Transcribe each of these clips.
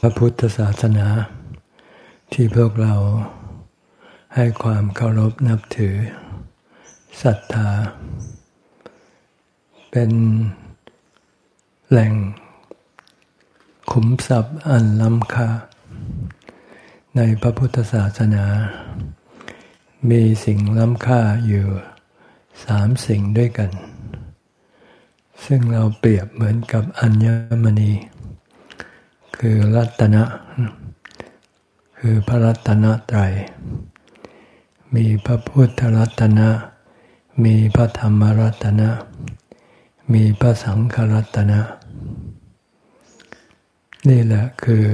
พระพุทธศาสนา ที่พวกเราให้ความเคารพนับถือศรัทธา เป็นแหล่งขุมทรัพย์อันล้ำค่า ในพระพุทธศาสนา มีสิ่งล้ำค่าอยู่สามสิ่งด้วยกัน ซึ่งเราเปรียบเหมือนกับอัญมณี คือรัตนะ คือพระรัตนตรัย มีพระพุทธรัตนะ มีพระธรรมรัตนะ มีพระสังฆรัตนะ นี่แหละคือ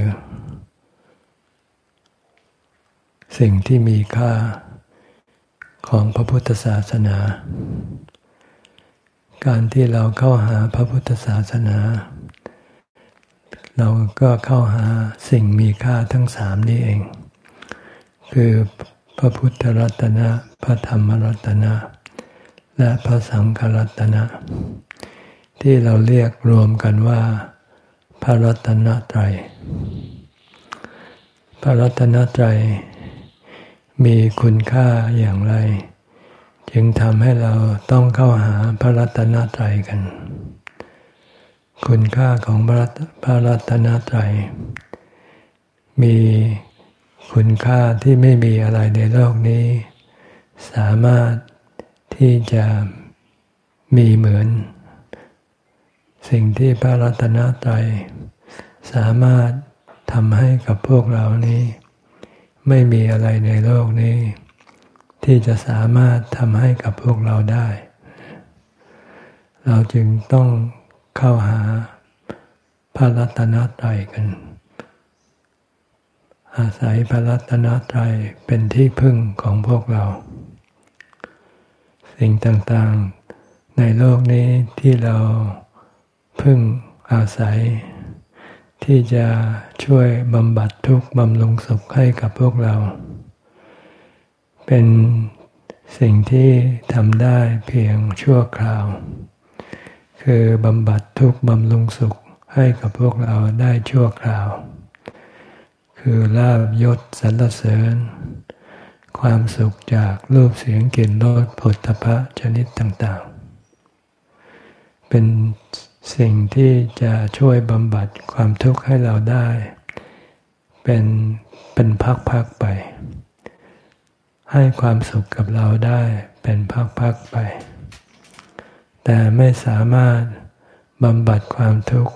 สิ่งที่มีค่าของพระพุทธศาสนา การที่เราเข้าหาพระพุทธศาสนา เราก็เข้าหาสิ่งมีค่าทั้งสามนี้เอง คือพระพุทธรัตนะ พระธรรมรัตนะ และพระสังฆรัตนะ ที่เราเรียกรวมกันว่า พระรัตนตรัย พระรัตนตรัยมีคุณค่าอย่างไร จึงทำให้เราต้องเข้าหาพระรัตนตรัยกัน คุณค่าของพระรัตนตรัย มีคุณค่าที่ไม่มีอะไรในโลกนี้ สามารถที่จะมีเหมือน สิ่งที่พระรัตนตรัย สามารถทำให้กับพวกเรานี้ ไม่มีอะไรในโลกนี้ ที่จะสามารถทำให้กับพวกเราได้ เราจึงต้อง เข้าหาพระรัตนตรัยกัน อาศัยพระรัตนตรัยเป็นที่พึ่งของพวกเรา สิ่งต่างๆในโลกนี้ที่เราพึ่งอาศัย ที่จะช่วยบำบัดทุกข์บำรุงสุขให้กับพวกเรา เป็นสิ่งที่ทำได้เพียงชั่วคราว คือบำบัดทุกข์บำรุงสุขให้กับพวกเราได้ชั่วคราว คือลาบยศสรรเสริญ ความสุขจากรูปเสียงกลิ่นรสผลตภะชนิดต่างๆ เป็นสิ่งที่จะช่วยบำบัดความทุกข์ให้เราได้ เป็นเป็นพักๆไป ให้ความสุขกับเราได้เป็นพักๆไป แต่ไม่สามารถบำบัดความทุกข์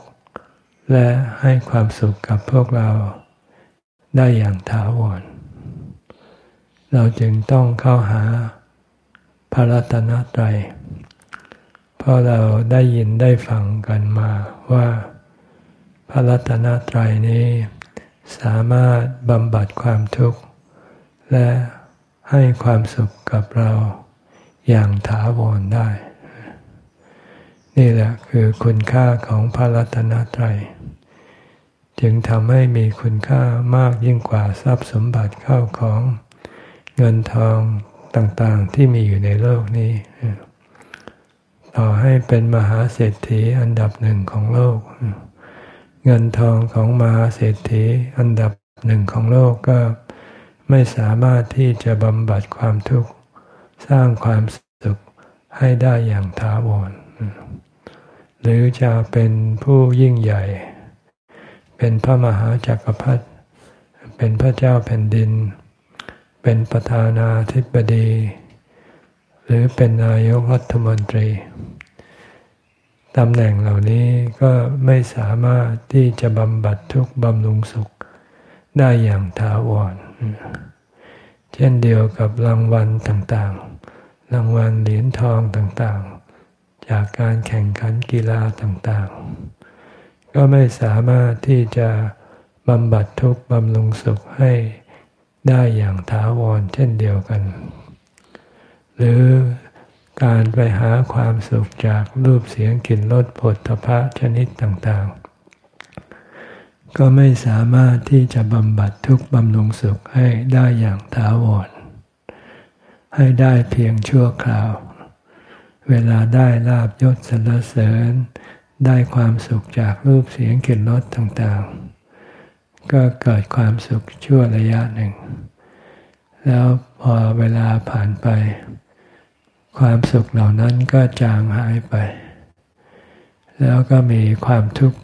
และให้ความสุขกับพวกเราได้อย่างถาวร เราจึงต้องเข้าหาพระรัตนตรัย เพราะเราได้ยินได้ฟังกันมาว่า พระรัตนตรัยนี้สามารถบำบัดความทุกข์ และให้ความสุขกับเราอย่างถาวรได้ นี่แหละคือคุณค่าของพระรัตนตรัย จึงทำให้มีคุณค่ามากยิ่งกว่าทรัพย์สมบัติเข้าของเงินทองต่างๆที่มีอยู่ในโลกนี้ ต่อให้เป็นมหาเศรษฐีอันดับหนึ่งของโลก เงินทองของมหาเศรษฐีอันดับหนึ่งของโลกก็ไม่สามารถที่จะบำบัดความทุกข์ สร้างความสุขให้ได้อย่างถาวร หรือจะเป็นผู้ยิ่งใหญ่ เป็นพระมหาจักรพรรดิเป็นพระเจ้าแผ่นดิน เป็นประธานาธิบดี หรือเป็นนายกรัฐมนตรีตำแหน่งเหล่านี้ก็ไม่สามารถที่จะบำบัดทุกข์บำรุงสุขได้อย่างถาวร เช่นเดียวกับรางวัลต่างๆ รางวัลเหรียญทองต่างๆ จากการแข่งขันกีฬาต่างๆ ก็ไม่สามารถที่จะบำบัดทุกข์บำรุงสุขให้ได้อย่างถาวรเช่นเดียวกัน หรือการไปหาความสุขจากรูปเสียงกลิ่นรสผลพระชนิดต่างๆ ก็ไม่สามารถที่จะบำบัดทุกข์บำรุงสุขให้ได้อย่างถาวร ให้ได้เพียงชั่วคราว เวลาได้ลาบยศสรรเสริญ ได้ความสุขจากรูปเสียงกลิ่นรสต่างๆ ก็เกิดความสุขชั่วระยะหนึ่ง แล้วพอเวลาผ่านไป ความสุขเหล่านั้นก็จางหายไป แล้วก็มีความทุกข์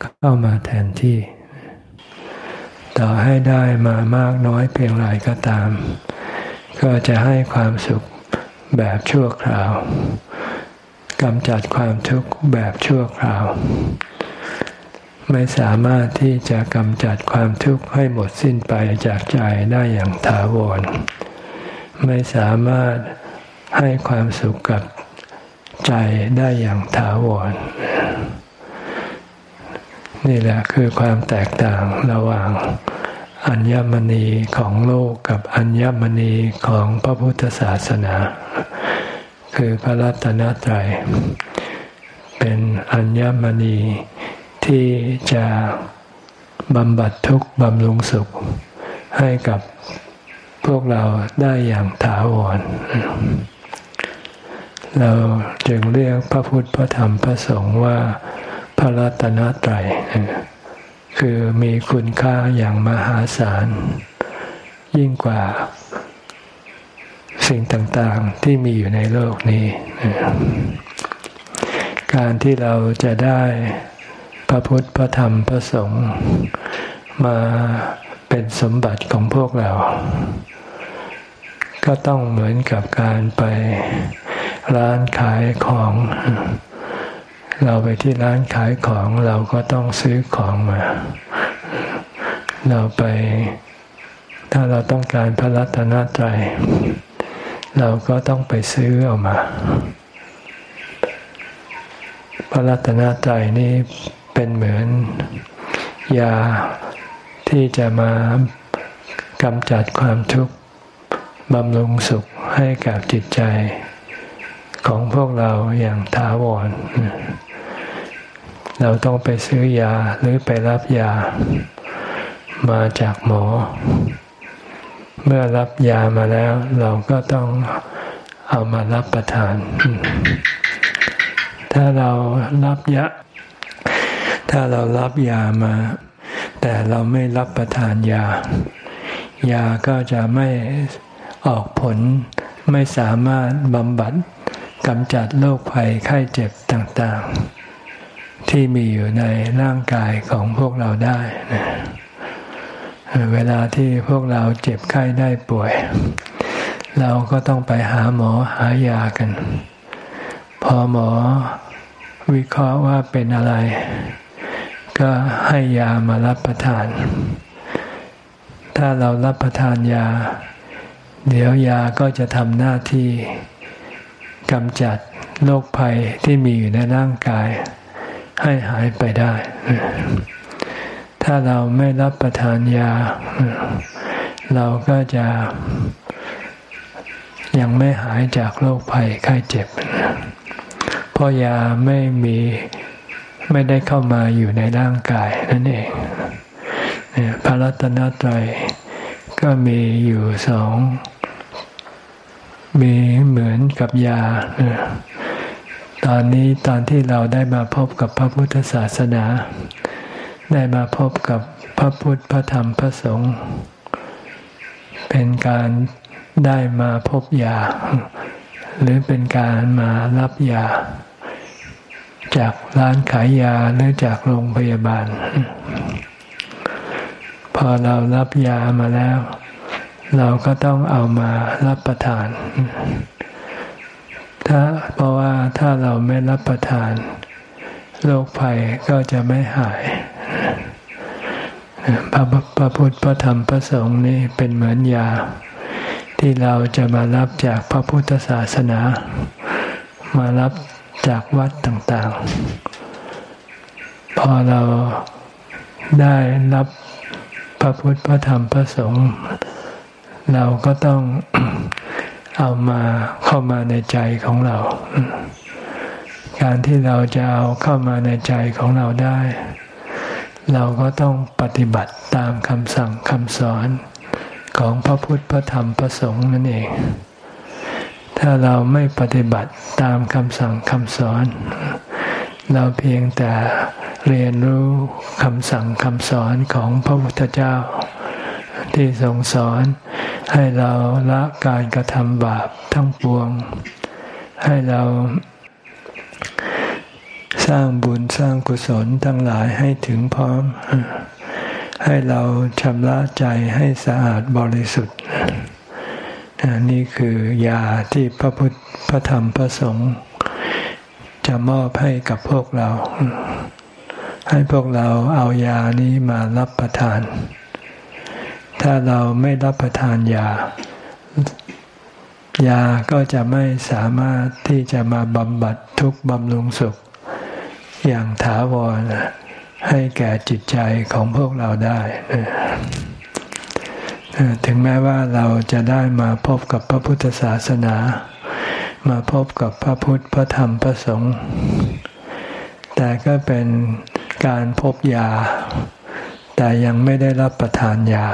เข้ามาแทนที่ ต่อให้ได้มามากน้อยเพียงไรก็ตาม ก็จะให้ความสุข แบบชั่วคราวกำจัดความทุกข์แบบชั่วคราว ไม่สามารถที่จะกำจัดความทุกข์ให้หมดสิ้นไปจากใจได้อย่างถาวร ไม่สามารถให้ความสุขกับใจได้อย่างถาวร นี่แหละคือความแตกต่างระหว่าง อัญมณีของโลกกับอัญมณีของพระพุทธศาสนา คือพระรัตนตรัย เป็นอัญมณีที่จะบำบัดทุกข์บำรุงสุขให้กับพวกเราได้อย่างถาวร เราจึงเรียกพระพุทธพระธรรมพระสงฆ์ว่าพระรัตนตรัย คือมีคุณค่าอย่างมหาศาล ยิ่งกว่าสิ่งต่างๆที่มีอยู่ในโลกนี้ การที่เราจะได้พระพุทธพระธรรมพระสงฆ์มาเป็นสมบัติของพวกเรา ก็ต้องเหมือนกับการไปร้านขายของ เราไปที่ร้านขายของเราก็ต้องซื้อของมา เราไปถ้าเราต้องการพระรัตนตรัยเราก็ต้องไปซื้อออกมา พระรัตนตรัยนี้เป็นเหมือนยาที่จะมากำจัดความทุกข์บำรุงสุขให้กับจิตใจของพวกเราอย่างถาวร เราต้องไปซื้อยาหรือไปรับยา มาจากหมอ เมื่อรับยามาแล้ว เราก็ต้องเอามารับประทาน ถ้าเรารับยา ถ้าเรารับยามา แต่เราไม่รับประทานยา ยาก็จะไม่ออกผลไม่สามารถบำบัดกำจัดโรคภัยไข้เจ็บต่างๆ ที่มีอยู่ในร่างกายของพวกเราได้นะเวลาที่พวกเราเจ็บไข้ได้ป่วย เราก็ต้องไปหาหมอหายากัน พอหมอวิเคราะห์ว่าเป็นอะไร ก็ให้ยามารับประทาน ถ้าเรารับประทานยา เดี๋ยวยาก็จะทำหน้าที่กำจัดโรคภัยที่มีอยู่ในร่างกาย ให้หายไปได้ ถ้าเราไม่รับประทานยา เราก็จะยังไม่หายจากโรคภัยไข้เจ็บ เพราะยาไม่มีไม่ได้เข้ามาอยู่ในร่างกายนั่นเองพระรัตนตรัยก็มีอยู่สอง มีเหมือนกับยา ตอนนี้ตอนที่เราได้มาพบกับพระพุทธศาสนา ได้มาพบกับพระพุทธพระธรรมพระสงฆ์เป็นการได้มาพบยา หรือเป็นการมารับยา จากร้านขายยาหรือจากโรงพยาบาล พอเรารับยามาแล้ว เราก็ต้องเอามารับประทาน ถ้าเพราะว่าถ้าเราไม่รับประทานโรคภัยก็จะไม่หายพระพระพุทธพระธรรมพระสงฆ์นี่เป็นเหมือนยา ที่เราจะมารับจากพระพุทธศาสนา มารับจากวัดต่างๆ พอเราได้รับพระพุทธพระธรรมพระสงฆ์เราก็ต้อง เอามาเข้ามาในใจของเรา การที่เราจะเอาเข้ามาในใจของเราได้ เราก็ต้องปฏิบัติตามคำสั่งคำสอนของพระพุทธพระธรรมพระสงฆ์นั่นเอง ถ้าเราไม่ปฏิบัติตามคำสั่งคำสอน เราเพียงแต่เรียนรู้คำสั่งคำสอนของพระพุทธเจ้า ที่ทรงสอน ให้เราละการกระทำบาปทั้งปวง ให้เราสร้างบุญสร้างกุศลทั้งหลายให้ถึงพร้อม ให้เราชำระใจให้สะอาดบริสุทธิ์นี่คือยาที่พระพุทธพระธรรมพระสงฆ์จะมอบให้กับพวกเรา ให้พวกเราเอายานี้มารับประทาน ถ้าเราไม่รับประทานยา ยาก็จะไม่สามารถที่จะมาบำบัดทุกบำรุงสุข อย่างถาวรให้แก่จิตใจของพวกเราได้ถึงแม้ว่าเราจะได้มาพบกับพระพุทธศาสนา มาพบกับพระพุทธพระธรรมพระสงฆ์แต่ก็เป็นการพบยา แต่ยังไม่ได้รับประทานยา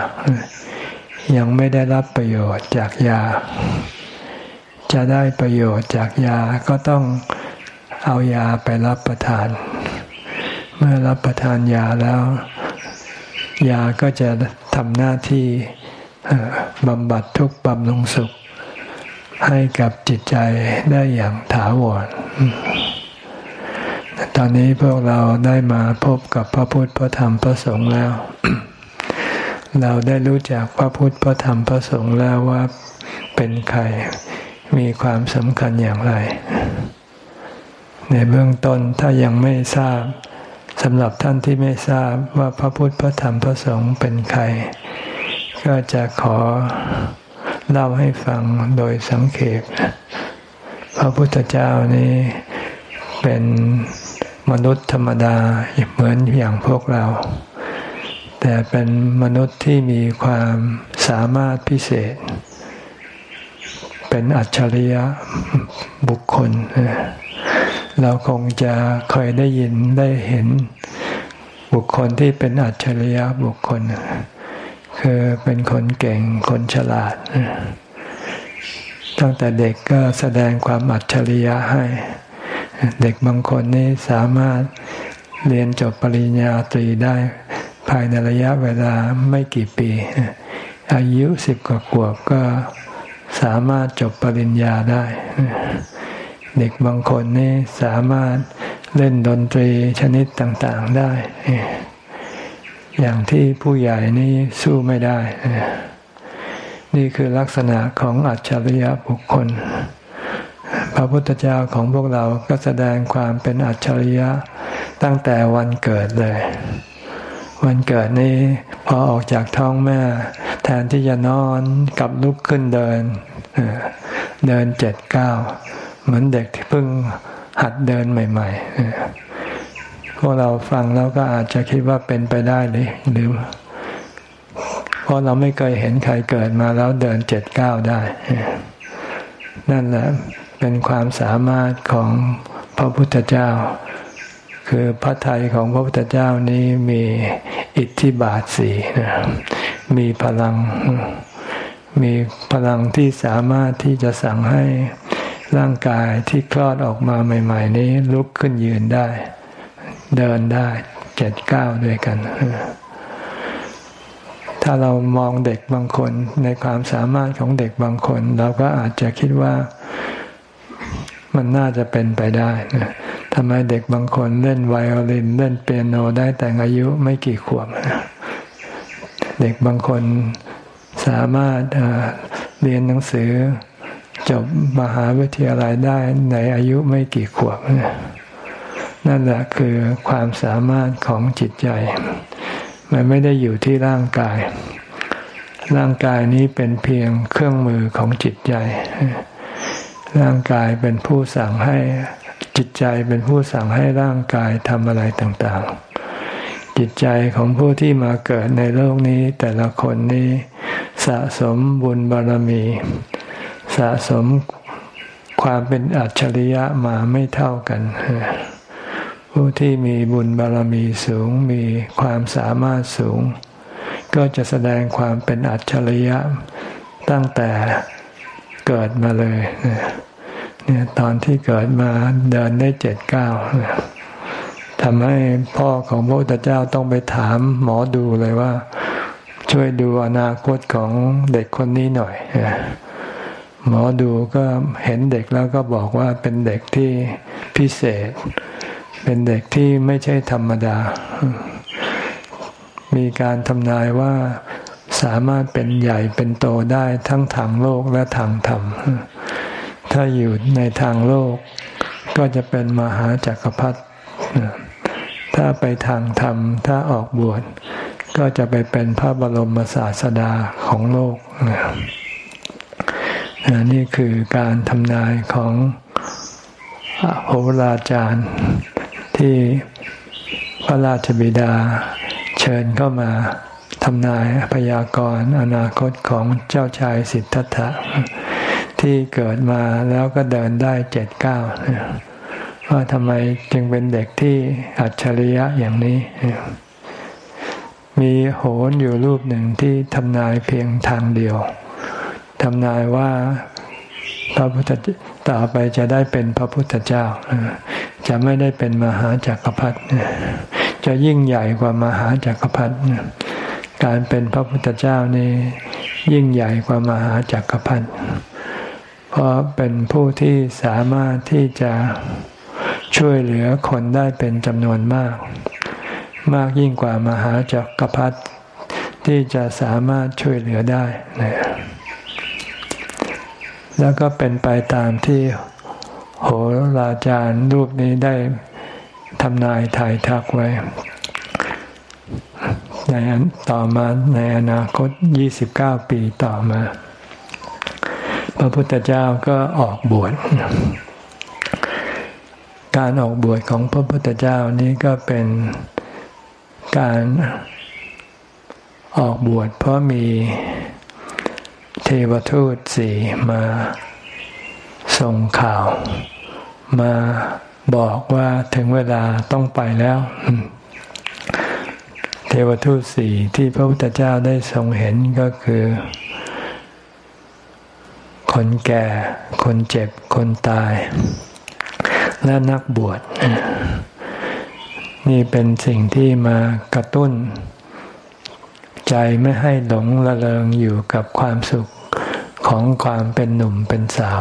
ยังไม่ได้รับประโยชน์จากยา จะได้ประโยชน์จากยาก็ต้องเอายาไปรับประทาน เมื่อรับประทานยาแล้ว ยาก็จะทำหน้าที่บำบัดทุกข์บำรุงสุข ให้กับจิตใจได้อย่างถาวร ตอนนี้พวกเราได้มาพบกับพระพุทธพระธรรมพระสงฆ์แล้ว เราได้รู้จักพระพุทธพระธรรมพระสงฆ์แล้วว่าเป็นใคร มีความสำคัญอย่างไร ในเบื้องต้นถ้ายังไม่ทราบสำหรับท่านที่ไม่ทราบว่าพระพุทธพระธรรมพระสงฆ์เป็นใคร ก็จะขอเล่าให้ฟังโดยสังเขปพระพุทธเจ้านี้ เป็นมนุษย์ธรรมดาเหมือนอย่างพวกเรา แต่เป็นมนุษย์ที่มีความสามารถพิเศษ เป็นอัจฉริยะบุคคล เราคงจะเคยได้ยินได้เห็นบุคคลที่เป็นอัจฉริยะบุคคล คือเป็นคนเก่งคนฉลาด ตั้งแต่เด็กก็แสดงความอัจฉริยะให้ เด็กบางคนนี่สามารถเรียนจบปริญญาตรีได้ ภายในระยะเวลาไม่กี่ปี อายุสิบกว่าขวบก็สามารถจบปริญญาได้ เด็กบางคนนี่สามารถเล่นดนตรีชนิดต่างๆได้ อย่างที่ผู้ใหญ่นี่สู้ไม่ได้ นี่คือลักษณะของอัจฉริยะบุคคล ระพุทธเจ้าของพวกเราก็แสดงความเป็นอัจฉริยะตั้งแต่วันเกิดเลย วันเกิดนี้พอออกจากท้องแม่ แทนที่จะนอนกับลุกขึ้นเดิน เดินเจ็ดเก้าเหมือนเด็กที่เพิ่งหัดเดินใหม่ๆพวกเราฟังแล้วก็อาจจะคิดว่าเป็นไปได้หรือหรือเพราะเราไม่เคยเห็นใครเกิดมาแล้วเดินเจ็ดเก้าได้ นั่นแหละ เป็นความสามารถของพระพุทธเจ้า คือพระทัยของพระพุทธเจ้านี้มีอิทธิบาทสีนะมีพลัง มีพลังที่สามารถที่จะสั่งให้ร่างกายที่คลอดออกมาใหม่ ๆ นี้ลุกขึ้นยืนได้ เดินได้เจ็ดเก้าด้วยกัน ถ้าเรามองเด็กบางคนในความสามารถของเด็กบางคน เราก็อาจจะคิดว่า มันน่าจะเป็นไปได้ทำไมเด็กบางคนเล่นไวโอลิน เล่นเปียโนได้แต่อายุไม่กี่ขวบเด็กบางคนสามารถเรียนหนังสือจบมหาวิทยาลัยได้ในอายุไม่กี่ขวบนั่นแหละคือความสามารถของจิตใจ มันไม่ได้อยู่ที่ร่างกาย ร่างกายนี้เป็นเพียงเครื่องมือของจิตใจ ร่างกายเป็นผู้สั่งให้จิตใจเป็นผู้สั่งให้ร่างกายทำอะไรต่างๆ จิตใจของผู้ที่มาเกิดในโลกนี้ แต่ละคนนี้สะสมบุญบารมี สะสมความเป็นอัจฉริยะมาไม่เท่ากัน ผู้ที่มีบุญบารมีสูงมีความสามารถสูง ก็จะแสดงความเป็นอัจฉริยะตั้งแต่ เกิดมาเลยเนี่ยตอนที่เกิดมาเดินได้เจ็ดเก้าทำให้พ่อของพระพุทธเจ้าต้องไปถามหมอดูเลยว่า ช่วยดูอนาคตของเด็กคนนี้หน่อยหมอดูก็เห็นเด็กแล้วก็บอกว่าเป็นเด็กที่พิเศษ เป็นเด็กที่ไม่ใช่ธรรมดา มีการทำนายว่า สามารถเป็นใหญ่เป็นโตได้ทั้งทางโลกและทางธรรม ถ้าอยู่ในทางโลก ก็จะเป็นมหาจักรพรรดิถ้าไปทางธรรม ถ้าออกบวช ก็จะไปเป็นพระบรมศาสดาของโลก นี่คือการทำนายของโหราจารย์ที่พระราชบิดาเชิญเข้ามา ทำนายพยากรณ์อนาคตของเจ้าชายสิทธัตถะที่เกิดมาแล้วก็เดินได้เจ็ดเก้าว่าทำไมจึงเป็นเด็กที่อัจฉริยะอย่างนี้ มีโหนอยู่รูปหนึ่งที่ทำนายเพียงทางเดียวทำนายว่าพระพุทธต่อไปจะได้เป็นพระพุทธเจ้า จะไม่ได้เป็นมหาจักรพรรดิจะยิ่งใหญ่กว่ามหาจักรพรรดิ การเป็นพระพุทธเจ้านี่ยิ่งใหญ่กว่ามหาจักรพรรดิเพราะเป็นผู้ที่สามารถที่จะช่วยเหลือคนได้เป็นจำนวนมาก มากยิ่งกว่ามหาจักรพรรดิที่จะสามารถช่วยเหลือได้นะแล้วก็เป็นไปตามที่โหราจารย์รูปนี้ได้ทำนายถ่ายทักไว้ ในต่อมาในอนาคต 29 ปีต่อมา พระพุทธเจ้าก็ออกบวชการออกบวชของพระพุทธเจ้านี้ก็เป็นการออกบวชเพราะมีเทวทูตสี่มาส่งข่าว มาบอกว่าถึงเวลาต้องไปแล้ว เทวทูตสี่ที่พระพุทธเจ้าได้ทรงเห็นก็คือ คนแก่ คนเจ็บ คนตาย และนักบวช นี่เป็นสิ่งที่มากระตุ้น ใจไม่ให้หลงละเลงอยู่กับความสุขของความเป็นหนุ่มเป็นสาว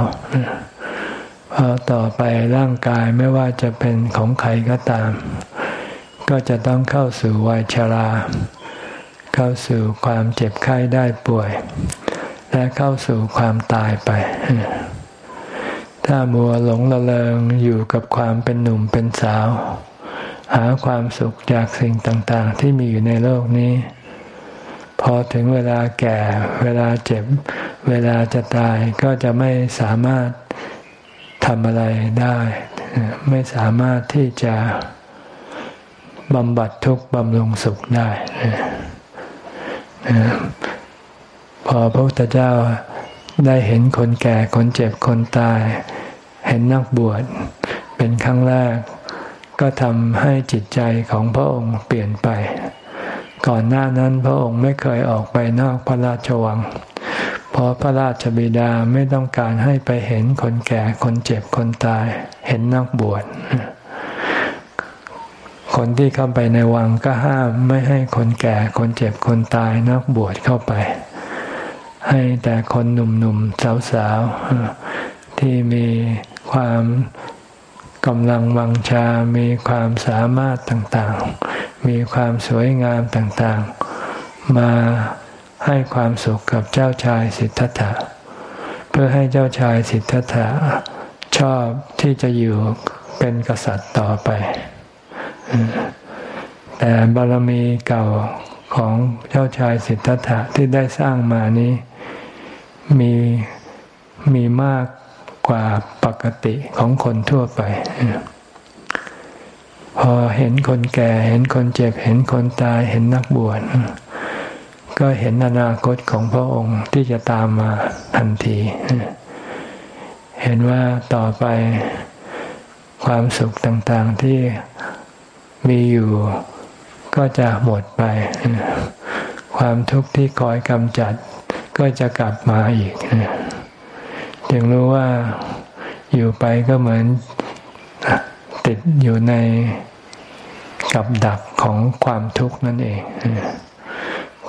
พอต่อไปร่างกายไม่ว่าจะเป็นของใครก็ตาม ก็จะต้องเข้าสู่วัยชรา เข้าสู่ความเจ็บไข้ได้ป่วย และเข้าสู่ความตายไป ถ้ามัวหลงละเลงอยู่กับความเป็นหนุ่มเป็นสาว หาความสุขจากสิ่งต่างๆ ที่มีอยู่ในโลกนี้ พอถึงเวลาแก่ เวลาเจ็บ เวลาจะตายก็จะไม่สามารถทำอะไรได้ ไม่สามารถที่จะ บำบัดทุกข์บำรุงสุขได้พอพระพุทธเจ้าได้เห็นคนแก่คนเจ็บคนตาย เห็นนักบวชเป็นครั้งแรก ก็ทำให้จิตใจของพระองค์เปลี่ยนไป ก่อนหน้านั้นพระองค์ไม่เคยออกไปนอกพระราชวัง เพราะพระราชบิดาไม่ต้องการให้ไปเห็นคนแก่คนเจ็บคนตาย เห็นนักบวช คนที่เข้าไปในวังก็ห้ามไม่ให้คนแก่คนเจ็บคนตายนักบวชเข้าไป ให้แต่คนหนุ่มๆสาวๆ ที่มีความกำลังวังชา มีความสามารถต่างๆ มีความสวยงามต่างๆ มาให้ความสุขกับเจ้าชายสิทธัตถะ เพื่อให้เจ้าชายสิทธัตถะชอบที่จะอยู่เป็นกษัตริย์ต่อไป แต่บารมีเก่าของเจ้าชายสิทธัตถะที่ได้สร้างมานี้ มีมีมากกว่าปกติของคนทั่วไป พอเห็นคนแก่เห็นคนเจ็บ เห็นคนตายเห็นนักบวชก็เห็นอนาคตของพระองค์ที่จะตามมาทันที เห็นว่าต่อไปความสุขต่างๆที่ มีอยู่ก็จะหมดไป ความทุกข์ที่คอยกำจัดก็จะกลับมาอีกจึงรู้ว่าอยู่ไปก็เหมือนติดอยู่ในกับดักของความทุกข์นั่นเอง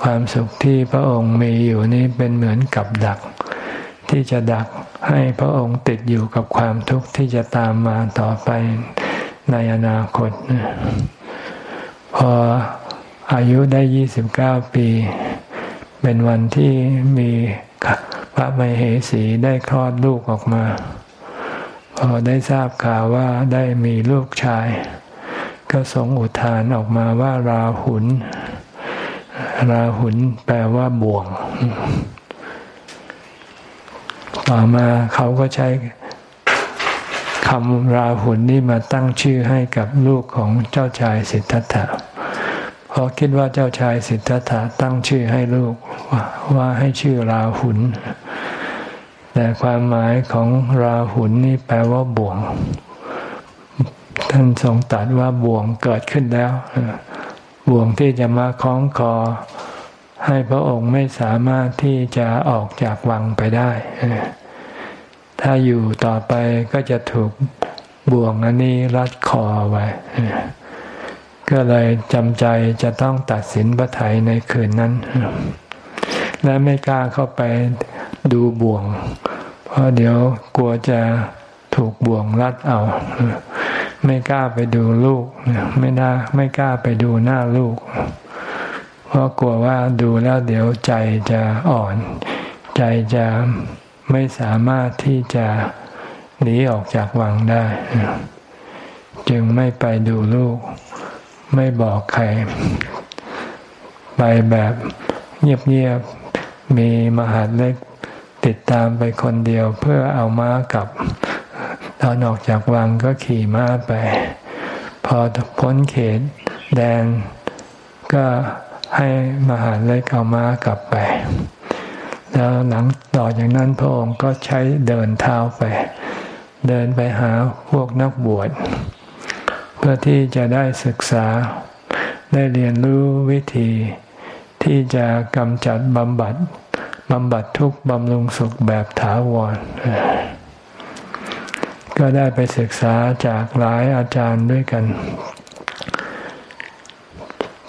ความสุขที่พระองค์มีอยู่นี้เป็นเหมือนกับดัก ที่จะดักให้พระองค์ติดอยู่กับความทุกข์ที่จะตามมาต่อไป ในอนาคต พออายุได้ยี่สิบเก้าปี เป็นวันที่มีพระมเหสีได้คลอดลูกออกมา พอได้ทราบข่าวว่าได้มีลูกชาย ก็ทรงอุทานออกมาว่าราหุลราหุลแปลว่าบ่วง ต่อมาเขาก็ใช้ คำราหุลนี่มาตั้งชื่อให้กับลูกของเจ้าชายสิทธัตถะเพราะคิดว่าเจ้าชายสิทธัตถะตั้งชื่อให้ลูกว่าวาให้ชื่อราหุลแต่ความหมายของราหุลนี่แปลว่าบ่วง ท่านทรงตรัสว่าบ่วงเกิดขึ้นแล้วบ่วงที่จะมาคล้องคอ ให้พระองค์ไม่สามารถที่จะออกจากวังไปได้ ถ้าอยู่ต่อไปก็จะถูกบ่วงอันนี้รัดคอไว้ ก็เลยจำใจจะต้องตัดสินพระไถยในคืนนั้น และไม่กล้าเข้าไปดูบ่วง เพราะเดี๋ยวกลัวจะถูกบ่วงรัดเอา ไม่กล้าไปดูลูก ไม่น่าไม่กล้าไปดูหน้าลูก เพราะกลัวว่าดูแล้วเดี๋ยวใจจะอ่อน ใจจะ ไม่สามารถที่จะหนีออกจากวังได้ จึงไม่ไปดูลูก ไม่บอกใคร ไปแบบเงียบๆมีมหาเล็กติดตามไปคนเดียวเพื่อเอาม้ากลับตอนออกจากวังก็ขี่ม้าไป พอพ้นเขตแดนก็ให้มหาเล็กเอาม้ากลับไป แล้วหลังต่อจากนั้นพระองค์ก็ใช้เดินเท้าไป เดินไปหาพวกนักบวชเพื่อที่จะได้ศึกษาได้เรียนรู้วิธี ที่จะกำจัดบำบัดบำบัดทุกบำรุงสุขแบบถาวร ก็ได้ไปศึกษาจากหลายอาจารย์ด้วยกัน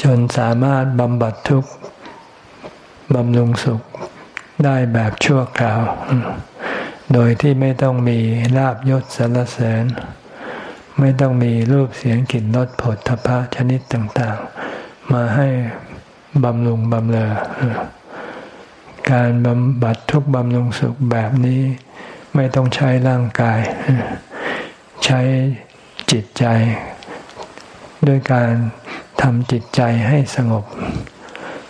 จนสามารถบำบัดทุกบำรุงสุข ได้แบบชั่วคราว โดยที่ไม่ต้องมีลาบยศสรรเสริญ ไม่ต้องมีรูปเสียงกลิ่นรสผลทพะชนิดต่างๆ มาให้บำรุงบำเรอการบำบัดทุกบำรุงสุขแบบนี้ไม่ต้องใช้ร่างกาย ใช้จิตใจ ด้วยการทำจิตใจให้สงบ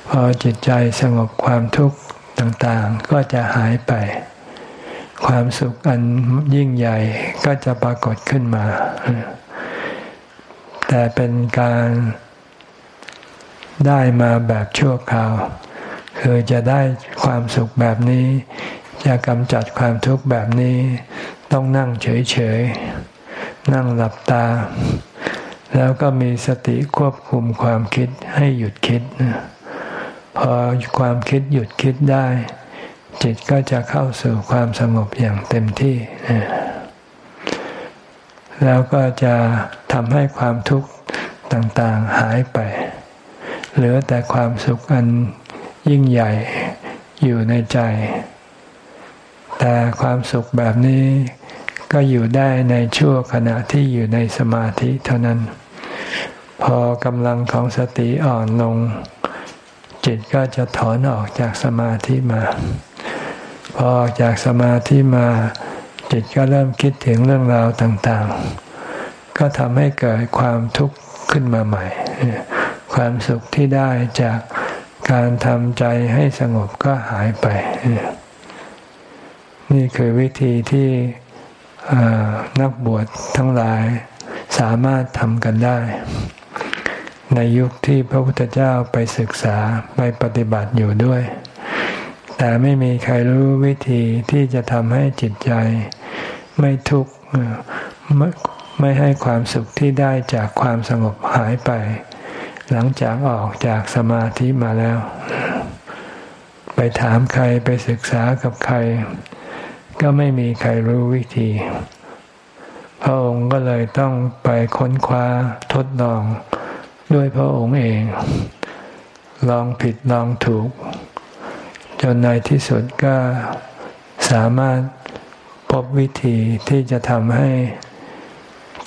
พอจิตใจสงบความทุกข์ ต่างๆ ก็จะหายไป ความสุขอันยิ่งใหญ่ก็จะปรากฏขึ้นมา แต่เป็นการได้มาแบบชั่วคราว คือจะได้ความสุขแบบนี้ จะกำจัดความทุกข์แบบนี้ ต้องนั่งเฉยๆ นั่งหลับตา แล้วก็มีสติควบคุมความคิดให้หยุดคิด พอความคิดหยุดคิดได้ จิตก็จะเข้าสู่ความสงบอย่างเต็มที่ แล้วก็จะทำให้ความทุกข์ต่างๆหายไป เหลือแต่ความสุขอันยิ่งใหญ่อยู่ในใจ แต่ความสุขแบบนี้ก็อยู่ได้ในชั่วขณะที่อยู่ในสมาธิเท่านั้น พอกำลังของสติอ่อนลง จิตก็จะถอนออกจากสมาธิมา พอออกจากสมาธิมา จิตก็เริ่มคิดถึงเรื่องราวต่างๆ ก็ทำให้เกิดความทุกข์ขึ้นมาใหม่ ความสุขที่ได้จากการทำใจให้สงบก็หายไป นี่คือวิธีที่นักบวชทั้งหลายสามารถทำกันได้ ในยุคที่พระพุทธเจ้าไปศึกษาไปปฏิบัติอยู่ด้วย แต่ไม่มีใครรู้วิธีที่จะทำให้จิตใจ ไม่ทุกข์ไม่ไม่ให้ความสุขที่ได้จากความสงบหายไป หลังจากออกจากสมาธิมาแล้ว ไปถามใครไปศึกษากับใคร ก็ไม่มีใครรู้วิธี พระองค์ก็เลยต้องไปค้นคว้าทดลอง ด้วยพระองค์เอง ลองผิดลองถูก จนในที่สุดก็สามารถพบวิธีที่จะทำให้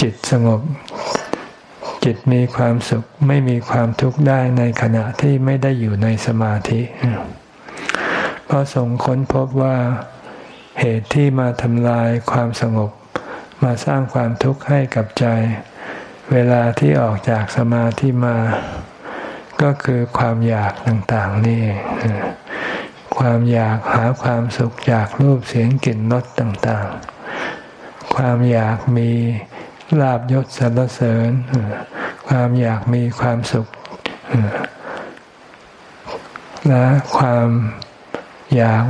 จิตสงบ จิตมีความสุขไม่มีความทุกข์ได้ในขณะที่ไม่ได้อยู่ในสมาธิ เพราะทรงค้นพบว่าเหตุที่มาทำลายความสงบ มาสร้างความทุกข์ให้กับใจ เวลาที่ออกจากสมาธิมา ก็คือความอยากต่างๆนี่ความอยากหาความสุขจากรูปเสียงกลิ่นรสต่างๆ ความอยากมีลาบยศสรรเสริญ ความอยากมีความสุข และความอยาก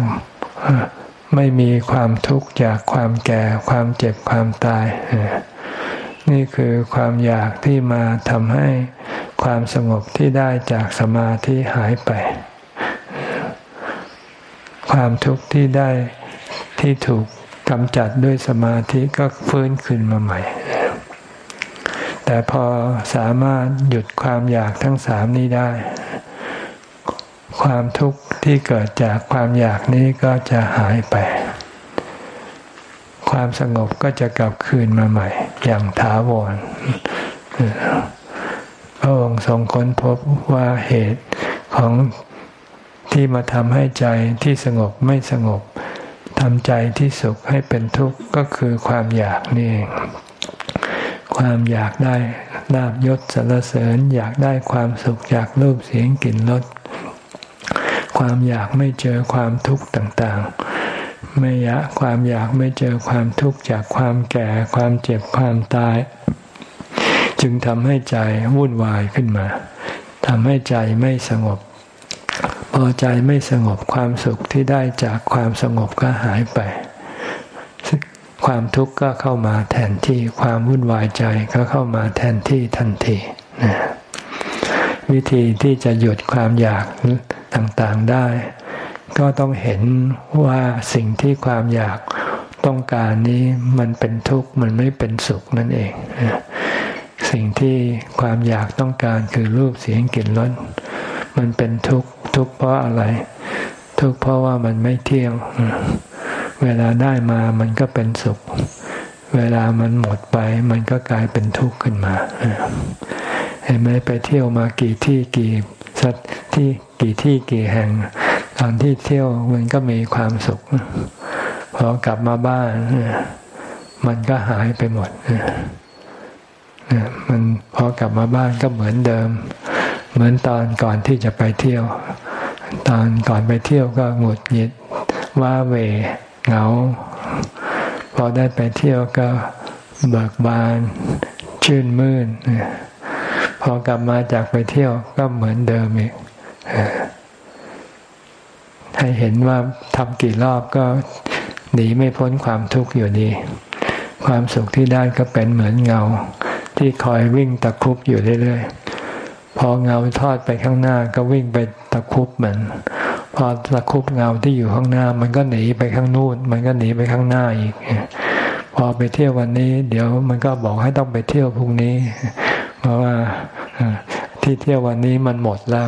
ไม่มีความทุกข์จากความแก่ความเจ็บความตาย นี่คือความอยากที่มาทำให้ความสงบที่ได้จากสมาธิหายไป ความทุกข์ที่ได้ที่ถูกกำจัดด้วยสมาธิก็ฟื้นขึ้นมาใหม่ แต่พอสามารถหยุดความอยากทั้งสามนี้ได้ ความทุกข์ที่เกิดจากความอยากนี้ก็จะหายไป ความสงบก็จะกลับคืนมาใหม่ อย่างถาวรพระองค์ทรงค้นพบว่าเหตุของที่มาทำให้ใจที่สงบไม่สงบทำใจที่สุขให้เป็นทุกข์ก็คือความอยากนี่เองความอยากได้ลาบยศสรรเสริญ อยากได้ความสุขจากรูปเสียงกลิ่นรสความอยากไม่เจอความทุกข์ต่างๆ ไม่อยากความอยากไม่เจอความทุกข์จากความแก่ความเจ็บความตาย จึงทำให้ใจวุ่นวายขึ้นมาทำให้ใจไม่สงบ พอใจไม่สงบความสุขที่ได้จากความสงบก็หายไป ความทุกข์ก็เข้ามาแทนที่ความวุ่นวายใจก็เข้ามาแทนที่ทันทีวิธีที่จะหยุดความอยากต่างๆได้ ก็ต้องเห็นว่าสิ่งที่ความอยากต้องการนี้มันเป็นทุกข์มันไม่เป็นสุขนั่นเอง สิ่งที่ความอยากต้องการคือรูปเสียงกลิ่นรสมันเป็นทุกข์ทุกข์เพราะอะไร ทุกข์เพราะว่ามันไม่เที่ยงเวลาได้มามันก็เป็นสุข เวลามันหมดไป มันก็กลายเป็นทุกข์ขึ้นมาเห็นไหมไปเที่ยวมากี่ที่กี่สัตที่กี่ที่กี่แห่ง ตอนที่เที่ยวมันก็มีความสุข พอกลับมาบ้าน มันก็หายไปหมดมันพอกลับมาบ้านก็เหมือนเดิม เหมือนตอนก่อนที่จะไปเที่ยว ตอนก่อนไปเที่ยวก็หงุดหงิดว่าเวเหงา พอได้ไปเที่ยวก็เบิกบาน ชื่นมื่นพอกลับมาจากไปเที่ยวก็เหมือนเดิมอีก ให้เห็นว่าทำกี่รอบก็หนีไม่พ้นความทุกข์อยู่ดี ความสุขที่ได้ก็เป็นเหมือนเงา ที่คอยวิ่งตะคุบอยู่เรื่อยๆ พอเงาทอดไปข้างหน้าก็วิ่งไปตะคุบมัน พอตะคุบเงาที่อยู่ข้างหน้า มันก็หนีไปข้างนู่น มันก็หนีไปข้างหน้าอีก พอไปเที่ยววันนี้ เดี๋ยวมันก็บอกให้ต้องไปเที่ยวพรุ่งนี้ เพราะว่าที่เที่ยววันนี้มันหมดแล้ว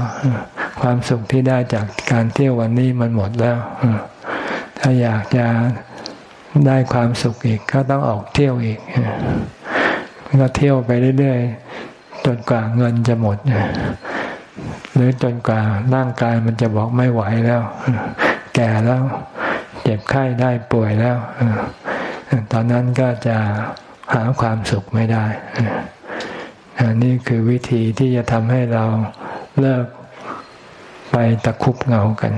ความสุขที่ได้จากการเที่ยววันนี้มันหมดแล้ว ถ้าอยากจะได้ความสุขอีกก็ต้องออกเที่ยวอีกก็เที่ยวไปเรื่อยๆจนกว่าเงินจะหมดหรือจนกว่าร่างกายมันจะบอกไม่ไหวแล้ว แก่แล้ว เจ็บไข้ได้ป่วยแล้วตอนนั้นก็จะหาความสุขไม่ได้นี่คือวิธีที่จะทำให้เราเลิก ไปตะคุบเงากัน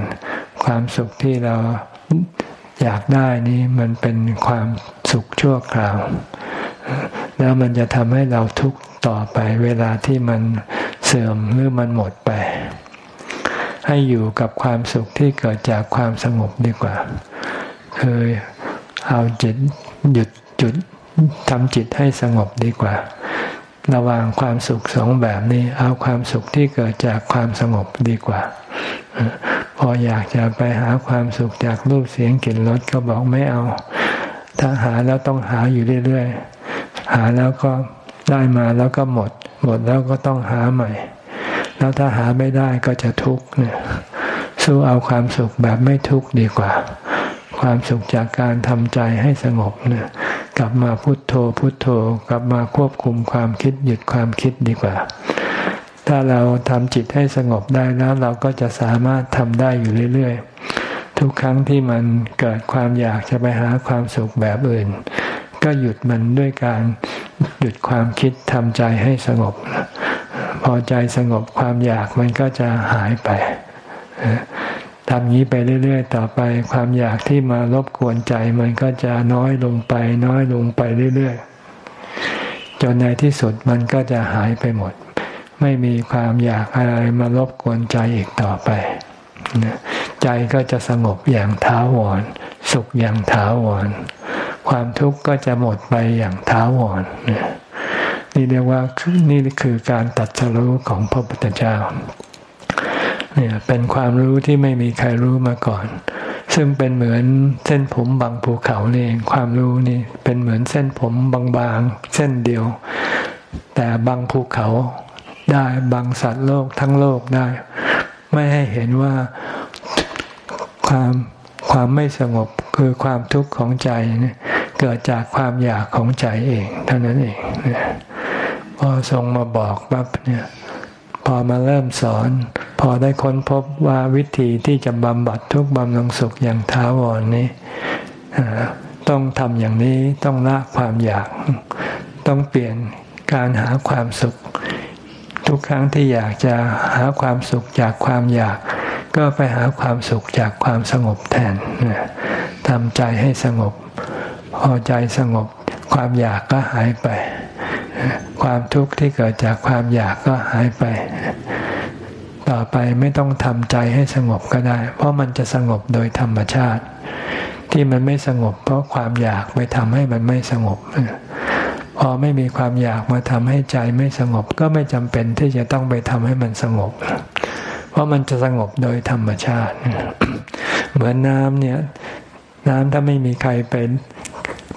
ความสุขที่เราอยากได้นี้มันเป็นความสุขชั่วคราว แล้วมันจะทำให้เราทุกข์ต่อไปเวลาที่มันเสื่อมหรือมันหมดไป ให้อยู่กับความสุขที่เกิดจากความสงบดีกว่า คือเอาจิตหยุดจุดทำจิตให้สงบดีกว่า ระหว่างความสุขสองแบบนี้ เอาความสุขที่เกิดจากความสงบดีกว่า พออยากจะไปหาความสุขจากรูปเสียงกลิ่นรสก็บอกไม่เอา ถ้าหาแล้วต้องหาอยู่เรื่อยๆ หาแล้วก็ได้มาแล้วก็หมด หมดแล้วก็ต้องหาใหม่ แล้วถ้าหาไม่ได้ก็จะทุกข์เนี่ยสู้เอาความสุขแบบไม่ทุกข์ดีกว่า ความสุขจากการทำใจให้สงบเนี่ยกลับมาพุโทโธพุโทโธ กลับมาควบคุมความคิดหยุดความคิดดีกว่า ถ้าเราทำจิตให้สงบได้แล้ว เราก็จะสามารถทำได้อยู่เรื่อย ๆ ทุกครั้งที่มันเกิดความอยากจะไปหาความสุขแบบอื่น ก็หยุดมันด้วยการหยุดความคิดทำใจให้สงบ พอใจสงบความอยากมันก็จะหายไป ทำนี้ไปเรื่อย ๆ ต่อไป ความอยากที่มารบกวนใจมันก็จะน้อยลงไป น้อยลงไปเรื่อย ๆ จนในที่สุดมันก็จะหายไปหมด ไม่มีความอยากอะไรมารบกวนใจอีกต่อไป ใจก็จะสงบอย่างท้าวร สุขอย่างท้าวร ความทุกข์ก็จะหมดไปอย่างท้าวรนี่เรียกว่านี่คือการตัดสู้ของพระพุทธเจ้า เนี่ยเป็นความรู้ที่ไม่มีใครรู้มาก่อน ซึ่งเป็นเหมือนเส้นผมบางภูเขานี่เองความรู้นี่เป็นเหมือนเส้นผมบางๆเส้นเดียว แต่บางภูเขาได้บางสัตว์โลกทั้งโลกได้ ไม่ให้เห็นว่าความความไม่สงบคือความทุกข์ของใจเนี่ยเกิดจากความอยากของใจเองเท่านั้นเองพอทรงมาบอกปั๊บเนี่ยพอมาเริ่มสอน พอได้ค้นพบว่าวิธีที่จะบำบัดทุกบำรุงสุขอย่างท้าวรนนี้ต้องทำอย่างนี้ต้องละความอยาก ต้องเปลี่ยนการหาความสุข ทุกครั้งที่อยากจะหาความสุขจากความอยาก ก็ไปหาความสุขจากความสงบแทนทำใจให้สงบ พอใจสงบ ความอยากก็หายไป ความทุกข์ที่เกิดจากความอยากก็หายไป ต่อไปไม่ต้องทำใจให้สงบก็ได้ เพราะมันจะสงบโดยธรรมชาติ ที่มันไม่สงบ เพราะความอยากไปทำให้มันไม่สงบ พอไม่มีความอยากมาทำให้ใจไม่สงบ ก็ไม่จำเป็นที่จะต้องไปทำให้มันสงบ เพราะมันจะสงบโดยธรรมชาติ เหมือนน้ำเนี่ย น้ำถ้าไม่มีใครเป็น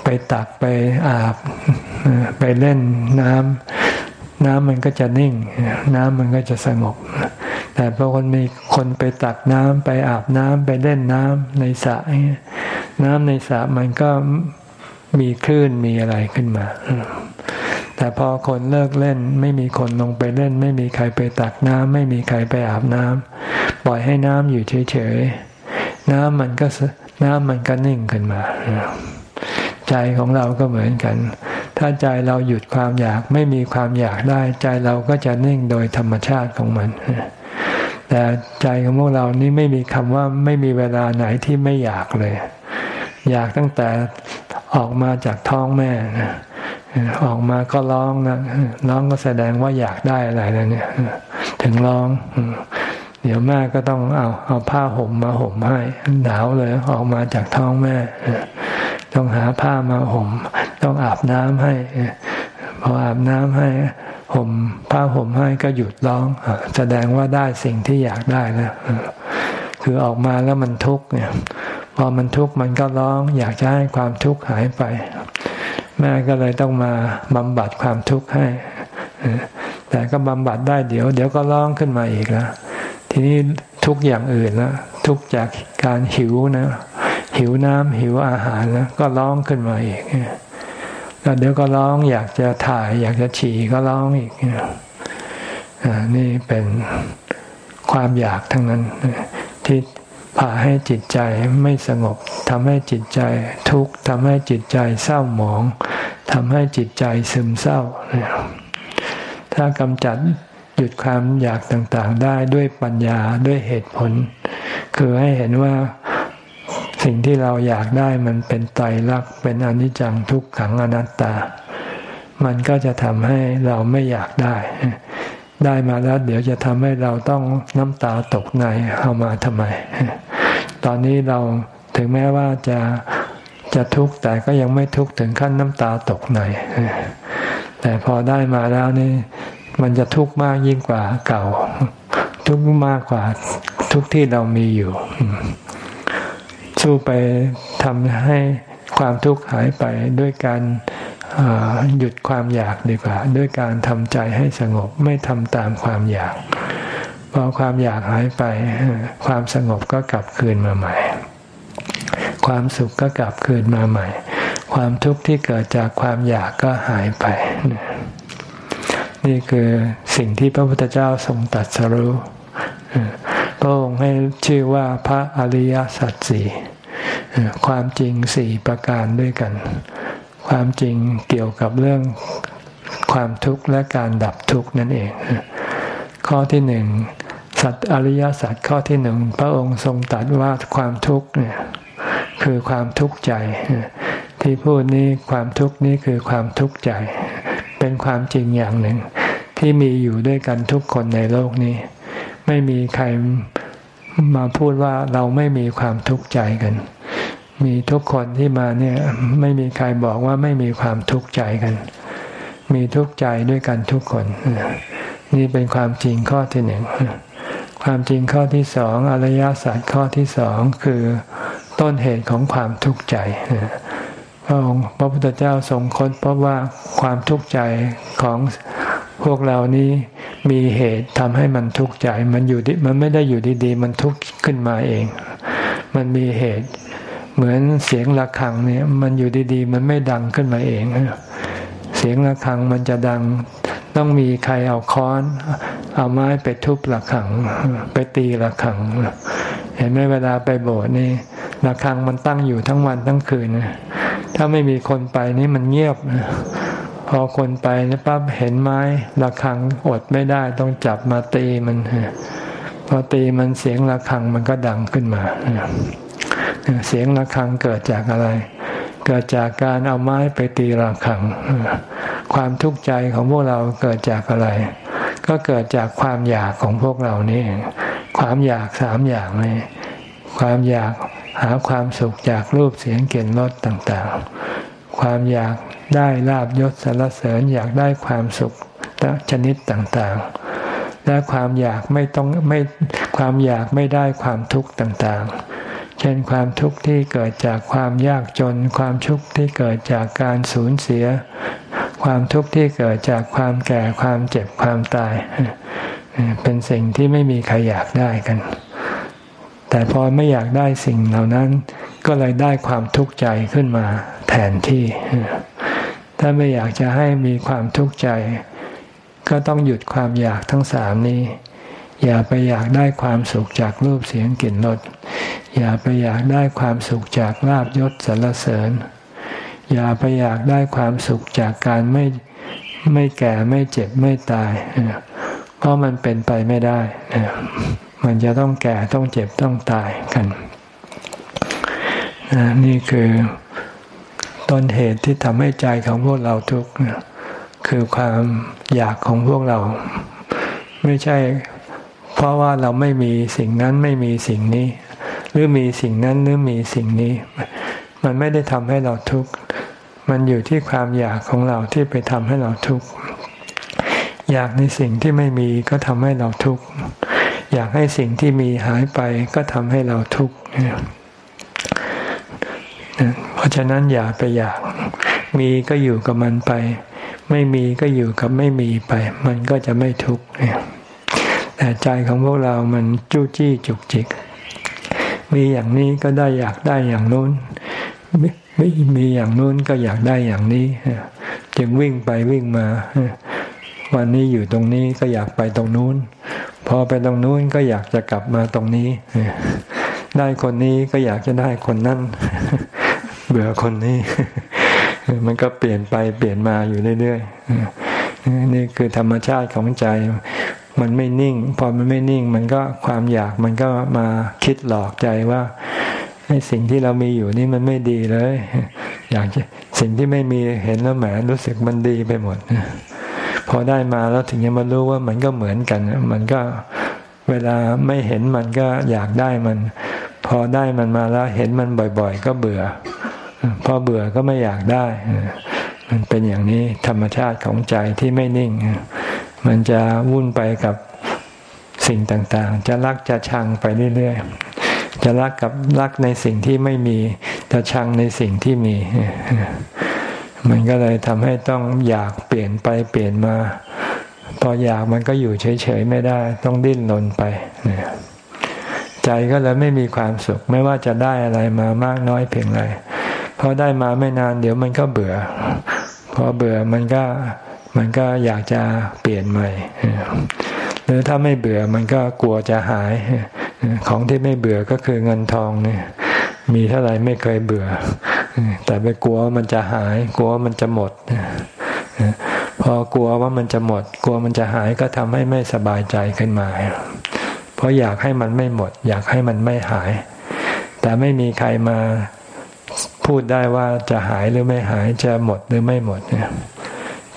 ไปตักไปอาบ ไปเล่นน้ำน้ำมันก็จะนิ่ง น้ำมันก็จะสงบ แต่พอคนมีคนไปตักน้ำไปอาบน้ำไปเล่นน้ำในสระน้ำในสระมันก็มีคลื่นมีอะไรขึ้นมา แต่พอคนเลิกเล่น ไม่มีคนลงไปเล่น ไม่มีใครไปตักน้ำไม่มีใครไปอาบน้ำปล่อยให้น้ำอยู่เฉยๆน้ำมันก็น้ำมันก็นิ่งขึ้นมาใจของเราก็เหมือนกัน ถ้าใจเราหยุดความอยากไม่มีความอยากได้ ใจเราก็จะนิ่งโดยธรรมชาติของมัน แต่ใจของพวกเรานี่ไม่มีคำว่าไม่มีเวลาไหนที่ไม่อยากเลย อยากตั้งแต่ออกมาจากท้องแม่นะออกมาก็ร้องนะร้องก็แสดงว่าอยากได้อะไรแล้วเนี่ยถึงร้อง เดี๋ยวแม่ก็ต้องเอาเอาผ้าห่มมาห่มให้หนาวเลยออกมาจากท้องแม่ต้องหาผ้ามาห่ม ต้องอาบน้ำให้พออาบน้ำให้ ห่มผ้าห่มให้ก็หยุดร้อง แสดงว่าได้สิ่งที่อยากได้แล้วคือออกมาแล้วมันทุกข์เนี่ย พอมันทุกข์มันก็ร้อง อยากจะให้ความทุกข์หายไป แม่ก็เลยต้องมาบำบัดความทุกข์ให้แต่ก็บำบัดได้เดี๋ยว เดี๋ยวก็ร้องขึ้นมาอีกแล้วทีนี้ทุกอย่างอื่นแล้วทุกจากการหิวนะ หิวน้ำหิวอาหารแล้วก็ร้องขึ้นมาอีกเนี่ย แล้วเดี๋ยวก็ร้องอยากจะถ่าย อยากจะฉี่ก็ร้องอีกนี่เป็นความอยากทั้งนั้นที่พาให้จิตใจไม่สงบทำให้จิตใจทุกข์ทำให้จิตใจเศร้าหมองทำให้จิตใจซึมเศร้า ถ้ากำจัดหยุดความอยากต่างๆ ได้ด้วยปัญญาด้วยเหตุผล คือให้เห็นว่า สิ่งที่เราอยากได้มันเป็นไตรลักษณ์เป็นอนิจจังทุกขังอนัตตา มันก็จะทำให้เราไม่อยากได้ ได้มาแล้ว เดี๋ยวจะทำให้เราต้องน้ำตาตกในเอามาทำไม ตอนนี้เราถึงแม้ว่าจะจะทุกข์แต่ก็ยังไม่ทุกข์ถึงขั้นน้ำตาตกในแต่พอได้มาแล้วนี่มันจะทุกข์มากยิ่งกว่าเก่า ทุกข์มากกว่าทุกที่เรามีอยู่ สู้ไปทำให้ความทุกข์หายไปด้วยการหยุดความอยากดีกว่า ด้วยการทำใจให้สงบไม่ทำตามความอยาก พอความอยากหายไป ความสงบก็กลับคืนมาใหม่ ความสุขก็กลับคืนมาใหม่ ความทุกข์ที่เกิดจากความอยากก็หายไป นี่คือสิ่งที่พระพุทธเจ้าทรงตรัสรู้ พระองค์ให้ชื่อว่าพระอริยสัจสี่ความจริงสี่ประการด้วยกัน ความจริงเกี่ยวกับเรื่องความทุกข์และการดับทุกข์นั่นเอง ข้อที่หนึ่งสัตอริยสัจข้อที่หนึ่งพระองค์ทรงตรัสว่าความทุกข์เนี่ยคือความทุกข์ใจที่พูดนี้ความทุกข์นี้คือความทุกข์ใจ เป็นความจริงอย่างหนึ่ง ที่มีอยู่ด้วยกันทุกคนในโลกนี้ ไม่มีใครมาพูดว่าเราไม่มีความทุกข์ใจกัน มีทุกคนที่มาเนี่ยไม่มีใครบอกว่าไม่มีความทุกข์ใจกัน มีทุกข์ใจด้วยกันทุกคน นี่เป็นความจริงข้อที่หนึ่งความจริงข้อที่สองอริยสัจข้อที่สองคือต้นเหตุของความทุกข์ใจพระองค์พระพุทธเจ้าทรงค้นพบว่าความทุกข์ใจของ พวกเรานี้มีเหตุทำให้มันทุกข์ใจ มันอยู่ดิมันไม่ได้อยู่ดีๆ มันทุกข์ขึ้นมาเอง มันมีเหตุ เหมือนเสียงะระฆังเนี่ย มันอยู่ดีๆ มันไม่ดังขึ้นมาเอง เสียงะระฆังมันจะดัง ต้องมีใครเอาค้อน เอาไม้ไปทุบะระฆัง ไปตีะระฆัง เห็นไหมเวลาไปโบสถ์นี่ระฆังมันตั้งอยู่ทั้งวันทั้งคืนถ้าไม่มีคนไปนี่มันเงียบ พอคนไปนะปั๊บเห็นไม้ระฆังอดไม่ได้ต้องจับมาตีมันพอตีมันเสียงระฆังมันก็ดังขึ้นมาเสียงระฆังเกิดจากอะไร เกิดจากการเอาไม้ไปตีระฆัง ความทุกข์ใจของพวกเราเกิดจากอะไร ก็เกิดจากความอยากของพวกเรานี่ความอยากสามอย่างนี่ความอยากหาความสุขจากรูปเสียงเกลิ่นรสต่าง ๆ ความอยากได้ลาบยศสรรเสริญอยากได้ความสุขชนิดต่างๆ และความอยากไม่ต้องไม่ความอยากไม่ได้ความทุกข์ต่างๆ เช่นความทุกข์ที่เกิดจากความยากจน ความทุกข์ที่เกิดจากการสูญเสีย ความทุกข์ที่เกิดจากความแก่ความเจ็บความตาย เป็นสิ่งที่ไม่มีใครอยากได้กัน แต่พอไม่อยากได้สิ่งเหล่านั้น ก็เลยได้ความทุกข์ใจขึ้นมาแทนที่ ถ้าไม่อยากจะให้มีความทุกข์ใจ ก็ต้องหยุดความอยากทั้งสามนี้ อย่าไปอยากได้ความสุขจากรูปเสียงกลิ่นรสอย่าไปอยากได้ความสุขจากลาบยศสรรเสริญ อย่าไปอยากได้ความสุขจากการไม่ไม่แก่ไม่เจ็บไม่ตาย เพราะมันเป็นไปไม่ได้ มันจะต้องแก่ต้องเจ็บต้องตายกัน นี่คือต้นเหตุที่ทำให้ใจของพวกเราทุกข์คือความอยากของพวกเรา ไม่ใช่ เพราะว่าเราไม่มีสิ่งนั้นไม่มีสิ่งนี้ หรือมีสิ่งนั้นหรือมีสิ่งนี้ มันไม่ได้ทำให้เราทุกข์มันอยู่ที่ความอยากของเราที่ไปทำให้เราทุกข์อยากในสิ่งที่ไม่มีก็ทำให้เราทุกข์ อยากให้สิ่งที่มีหายไปก็ทำให้เราทุกข์เพราะฉะนั้นอย่าไปอยาก มีก็อยู่กับมันไป ไม่มีก็อยู่กับไม่มีไป มันก็จะไม่ทุกข์แต่ใจของพวกเรามันจู้จี้จุกจิก มีอย่างนี้ก็ได้อยากได้อย่างนู้นไม่มีอย่างนู้นก็อยากได้อย่างนี้ จึงวิ่งไปวิ่งมา วันนี้อยู่ตรงนี้ก็อยากไปตรงนู้น พอไปตรงนู้นก็อยากจะกลับมาตรงนี้ ได้คนนี้ก็อยากจะได้คนนั้นเบื่อคนนี้ มันก็เปลี่ยนไปเปลี่ยนมาอยู่เรื่อยๆนี่คือธรรมชาติของใจ มันไม่นิ่ง พอมันไม่นิ่ง มันก็ความอยากมันก็มาคิดหลอกใจว่าให้สิ่งที่เรามีอยู่นี่มันไม่ดีเลย อยากจะสิ่งที่ไม่มีเห็นแล้วแหมรู้สึกมันดีไปหมด พอได้มาแล้วถึงจะมารู้ว่ามันก็เหมือนกัน มันก็เวลาไม่เห็นมันก็อยากได้มัน พอได้มันมาแล้วเห็นมันบ่อย ๆ ก็เบื่อ พอเบื่อก็ไม่อยากได้ มันเป็นอย่างนี้ธรรมชาติของใจที่ไม่นิ่ง มันจะวุ่นไปกับสิ่งต่างๆ จะรักจะชังไปเรื่อยๆ จะรักกับรักในสิ่งที่ไม่มี จะชังในสิ่งที่มี มันก็เลยทำให้ต้องอยากเปลี่ยนไปเปลี่ยนมา พออยากมันก็อยู่เฉยๆไม่ได้ ต้องดิ้นรนไปนใจก็เลยไม่มีความสุข ไม่ว่าจะได้อะไรมามากน้อยเพียงไรพอได้มาไม่นานเดี๋ยวมันก็เบื่อ พอเบื่อมันก็มันก็อยากจะเปลี่ยนใหม่หรือถ้าไม่เบื่อมันก็กลัวจะหาย ของที่ไม่เบื่อก็คือเงินทองเนี่ยมีเท่าไหร่ไม่เคยเบื่อ แต่ไปกลัวมันจะหาย กลัวมันจะหมดพอกลัวว่ามันจะหมด กลัวมันจะหายก็ทำให้ไม่สบายใจขึ้นมา เพราะอยากให้มันไม่หมด อยากให้มันไม่หาย แต่ไม่มีใครมาพูดได้ว่าจะหายหรือไม่หายจะหมดหรือไม่หมดเนี่ย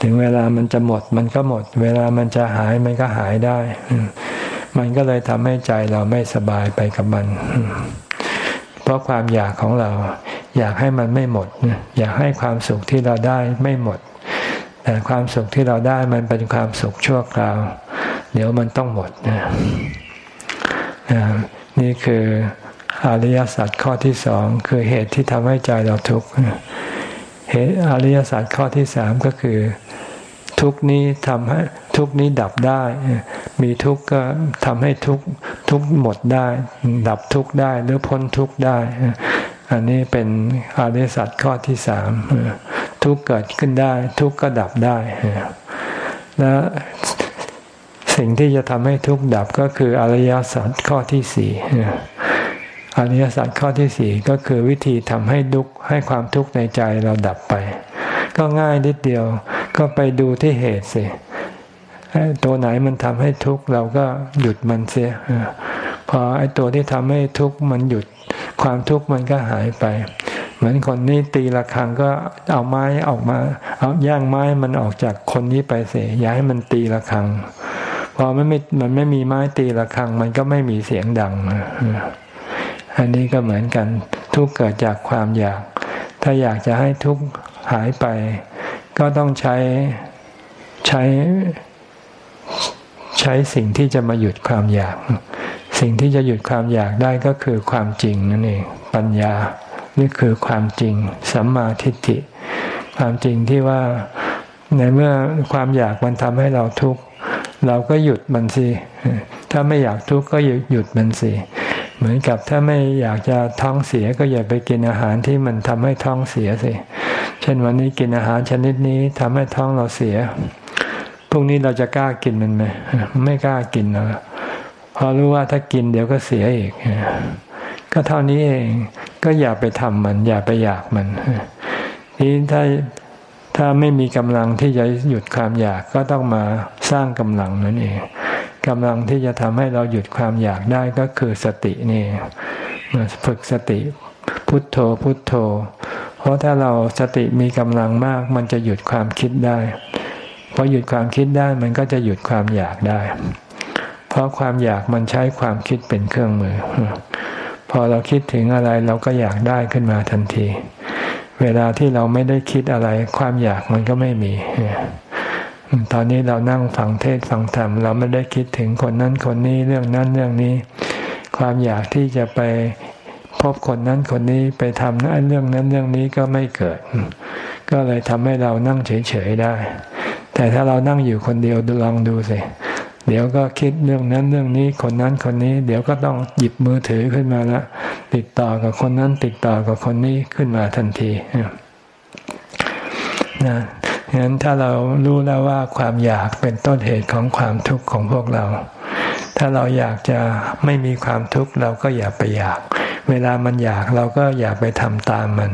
ถึงเวลามันจะหมดมันก็หมด เวลามันจะหายมันก็หายได้ มันก็เลยทำให้ใจเราไม่สบายไปกับมัน เพราะความอยากของเรา อยากให้มันไม่หมด อยากให้ความสุขที่เราได้ไม่หมด แต่ความสุขที่เราได้มันเป็นความสุขชั่วคราว เดี๋ยวมันต้องหมดนะนี่คืออริยสัจข้อที่สองคือเหตุที่ทำให้ใจเราทุกข์เหตุอริยสัจข้อที่สามก็คือ ทุกนี้ทำให้ทุกนี้ดับได้ มีทุกข์ก็ทำให้ทุกทุกหมดได้ ดับทุกข์ได้หรือพ้นทุกข์ได้ อันนี้เป็นอริยสัจข้อที่สามทุกเกิดขึ้นได้ ทุกก็ดับได้ และสิ่งที่จะทำให้ทุกข์ดับก็คืออริยสัจข้อที่สี่อริยสัจข้อที่สี่ก็คือวิธีทำให้ดุกให้ความทุกข์ในใจเราดับไป ก็ง่ายนิดเดียว ก็ไปดูที่เหตุสิตัวไหนมันทำให้ทุกข์เราก็หยุดมันเสียพอไอ้ตัวที่ทำให้ทุกข์มันหยุด ความทุกข์มันก็หายไป เหมือนคนนี้ตีละครังก็เอาไม้ออกมา เอาย่างไม้มันออกจากคนนี้ไปเสียอย่าให้มันตีละครังพอมันไม่มันไม่มีไม้ตีละครัง มันก็ไม่มีเสียงดังอันนี้ก็เหมือนกันทุกเกิดจากความอยาก ถ้าอยากจะให้ทุกหายไป ก็ต้องใช้ใช้ใช้สิ่งที่จะมาหยุดความอยาก สิ่งที่จะหยุดความอยากได้ก็คือความจริงนั่นเองปัญญา นี่คือความจริงสัมมาทิฏฐิ ความจริงที่ว่าในเมื่อความอยากมันทำให้เราทุกข์เราก็หยุดมันสิถ้าไม่อยากทุกข์ก็หยุดมันสิเหมือนกับถ้าไม่อยากจะท้องเสียก็อย่าไปกินอาหารที่มันทำให้ท้องเสียสิเช่นวันนี้กินอาหารชนิดนี้ทำให้ท้องเราเสียพรุ่งนี้เราจะกล้ากินมันไหมไม่กล้ากินนะ พอรู้ว่าถ้ากินเดี๋ยวก็เสียอีก ก็เท่านี้เองก็อย่าไปทำมัน อย่าไปอยากมันนี่ถ้าถ้าไม่มีกำลังที่จะหยุดความอยากก็ต้องมาสร้างกำลังนั่นเองกำลังที่จะทำให้เราหยุดความอยากได้ก็คือสตินี่ฝึกสติพุทโธพุทโธ เพราะถ้าเราสติมีกำลังมาก มันจะหยุดความคิดได้พอหยุดความคิดได้มันก็จะหยุดความอยากได้ เพราะความอยากมันใช้ความคิดเป็นเครื่องมือ พอเราคิดถึงอะไรเราก็อยากได้ขึ้นมาทันที เวลาที่เราไม่ได้คิดอะไร ความอยากมันก็ไม่มี ตอนนี้เรานั่งฟังเทศฟังธรรมเราไม่ได้คิดถึงคนนั้นคนนี้เรื่องนั้นเรื่องนี้ ความอยากที่จะไปพบคนนั้นคนนี้ไปทำนั้นเรื่องนั้นเรื่องนี้ก็ไม่เกิด ก็เลยทำให้เรานั่งเฉยๆได้ แต่ถ้าเรานั่งอยู่คนเดียวลองดูสิเเดี๋ยวก็คิดเรื่องนั้นเรื่องนี้คนนั้นคนนี้ เดี๋ยวก็ต้องหยิบมือถือขึ้นมาละติดต่อกับคนนั้น ติดต่อกับคนนี้ขึ้นมาทันทีนะงั้นถ้าเรารู้แล้วว่าความอยากเป็นต้นเหตุของความทุกข์ของพวกเรา ถ้าเราอยากจะไม่มีความทุกข์เราก็อย่าไปอยาก เวลามันอยากเราก็อย่าไปทำตามมัน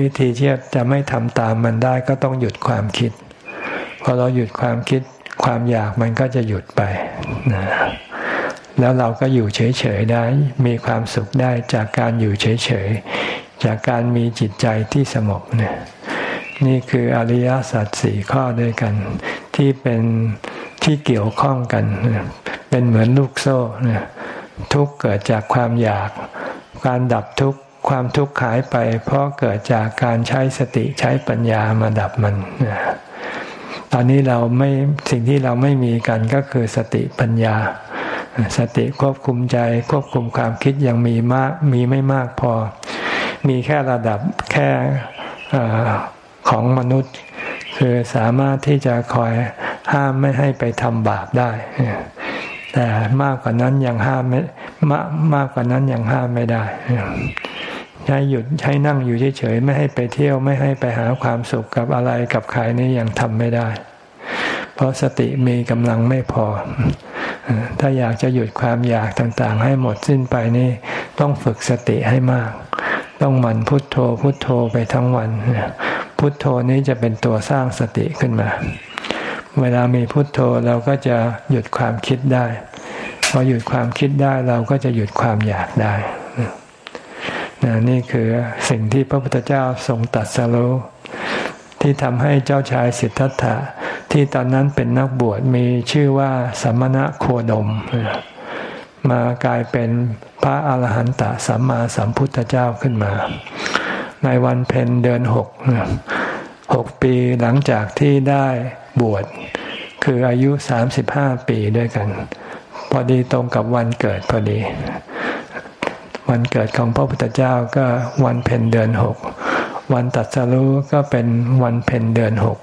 วิธีที่จะไม่ทำตามมันได้ก็ต้องหยุดความคิด พอเราหยุดความคิด ความอยากมันก็จะหยุดไปนะแล้วเราก็อยู่เฉยๆได้ มีความสุขได้จากการอยู่เฉยๆ จากการมีจิตใจที่สงบเนี่ยนี่คืออริยสัจสี่ข้อด้วยกัน ที่เป็นที่เกี่ยวข้องกัน เป็นเหมือนลูกโซ่เนี่ยทุกเกิดจากความอยาก การดับทุกความทุกข์หายไป เพราะเกิดจากการใช้สติใช้ปัญญามาดับมันนะ ตอนนี้เราไม่สิ่งที่เราไม่มีกันก็คือสติปัญญา สติควบคุมใจควบคุมความคิดยังมีมากมีไม่มากพอ มีแค่ระดับแค่ของมนุษย์ คือสามารถที่จะคอยห้ามไม่ให้ไปทำบาปได้ แต่มากกว่านั้นยังห้ามไม่มากมากกว่านั้นยังห้ามไม่ได้ ใช้หยุดใช้นั่งอยู่เฉยๆไม่ให้ไปเที่ยวไม่ให้ไปหาความสุขกับอะไรกับใครนี่ยังทำไม่ได้ เพราะสติมีกำลังไม่พอ ถ้าอยากจะหยุดความอยากต่างๆ ให้หมดสิ้นไปนี่ต้องฝึกสติให้มาก ต้องมันพุทโธพุทโธไปทั้งวัน พุทโธนี้จะเป็นตัวสร้างสติขึ้นมา เวลามีพุทโธเราก็จะหยุดความคิดได้ พอหยุดความคิดได้เราก็จะหยุดความอยากได้ นี่คือสิ่งที่พระพุทธเจ้าทรงตัดสรู้ที่ทำให้เจ้าชายสิทธัตถะที่ตอนนั้นเป็นนักบวชมีชื่อว่าสัมมณะโคดม มากลายเป็นพระอาหารหันตสัมมาสัมพุทธเจ้าขึ้นมา ในวันเพ็ญเดือนหกหกปีหลังจากที่ได้บวช คืออายุสามสิบห้าปีด้วยกัน พอดีตรงกับวันเกิดพอดี วันเกิดของพระพุทธเจ้าก็วันเพ็ญเดือนหก วันตัดสรู้ก็เป็นวันเพ็ญเดือนหก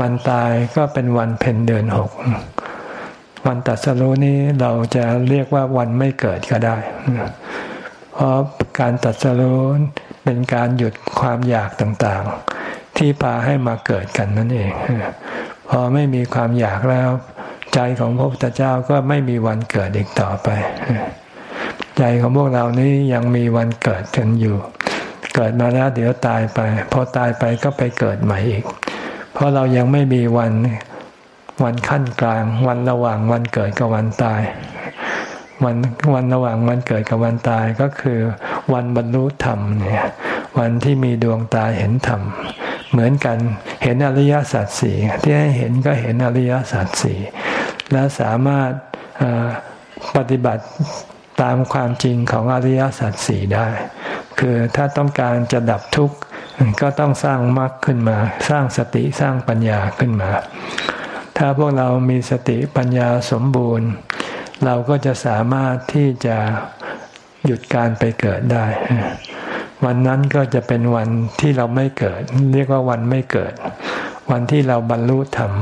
วันตายก็เป็นวันเพ็ญเดือนหก วันตัดสรู้นี้เราจะเรียกว่าวันไม่เกิดก็ได้ เพราะการตัดสรู้เป็นการหยุดความอยากต่างๆ ที่พาให้มาเกิดกันนั่นเอง พอไม่มีความอยากแล้ว ใจของพระพุทธเจ้าก็ไม่มีวันเกิดอีกต่อไป ใจของพวกเรานี้ยังมีวันเกิดกันอยู่ เกิดมาแล้วเดี๋ยวตายไป พอตายไปก็ไปเกิดใหม่อีก เพราะเรายังไม่มีวันวันขั้นกลาง วันระหว่างวันเกิดกับวันตาย วันวันระหว่างวันเกิดกับวันตายก็คือ วันบรรลุธรรมเนี่ยวันที่มีดวงตาเห็นธรรม เหมือนกันเห็นอริยสัจสี่ที่ให้เห็นก็เห็นอริยสัจสี่และสามารถปฏิบัติ ตามความจริงของอริยสัจสี่ได้ คือถ้าต้องการจะดับทุกข์ก็ต้องสร้างมรรคขึ้นมา สร้างสติสร้างปัญญาขึ้นมา ถ้าพวกเรามีสติปัญญาสมบูรณ์ เราก็จะสามารถที่จะหยุดการไปเกิดได้ วันนั้นก็จะเป็นวันที่เราไม่เกิด เรียกว่าวันไม่เกิด วันที่เราบรรลุธรรม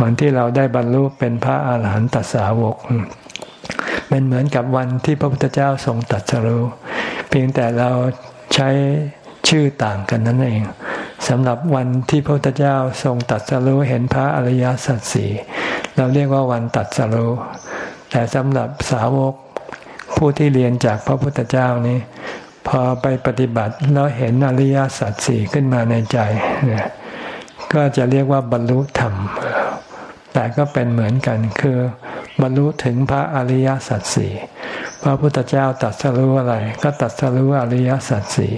วันที่เราได้บรรลุเป็นพระอาหารหันตสาวก เป็นเหมือนกับวันที่พระพุทธเจ้าทรงตัดสรู้ เพียงแต่เราใช้ชื่อต่างกันนั่นเองสำหรับวันที่พระพุทธเจ้าทรงตัดสรู้เห็นพระอริยสัจสี่เราเรียกว่าวันตัดสรู้แต่สำหรับสาวกผู้ที่เรียนจากพระพุทธเจ้านี้ พอไปปฏิบัติแล้วเห็นอริยสัจสี่ขึ้นมาในใจ ก็จะเรียกว่าบรรลุธรรม แต่ก็เป็นเหมือนกันคือ บรรลุถึงพระอริยสัจสี่พระพุทธเจ้าตัดสรู้อะไร ก็ตัดสรู้อริยสัจสี่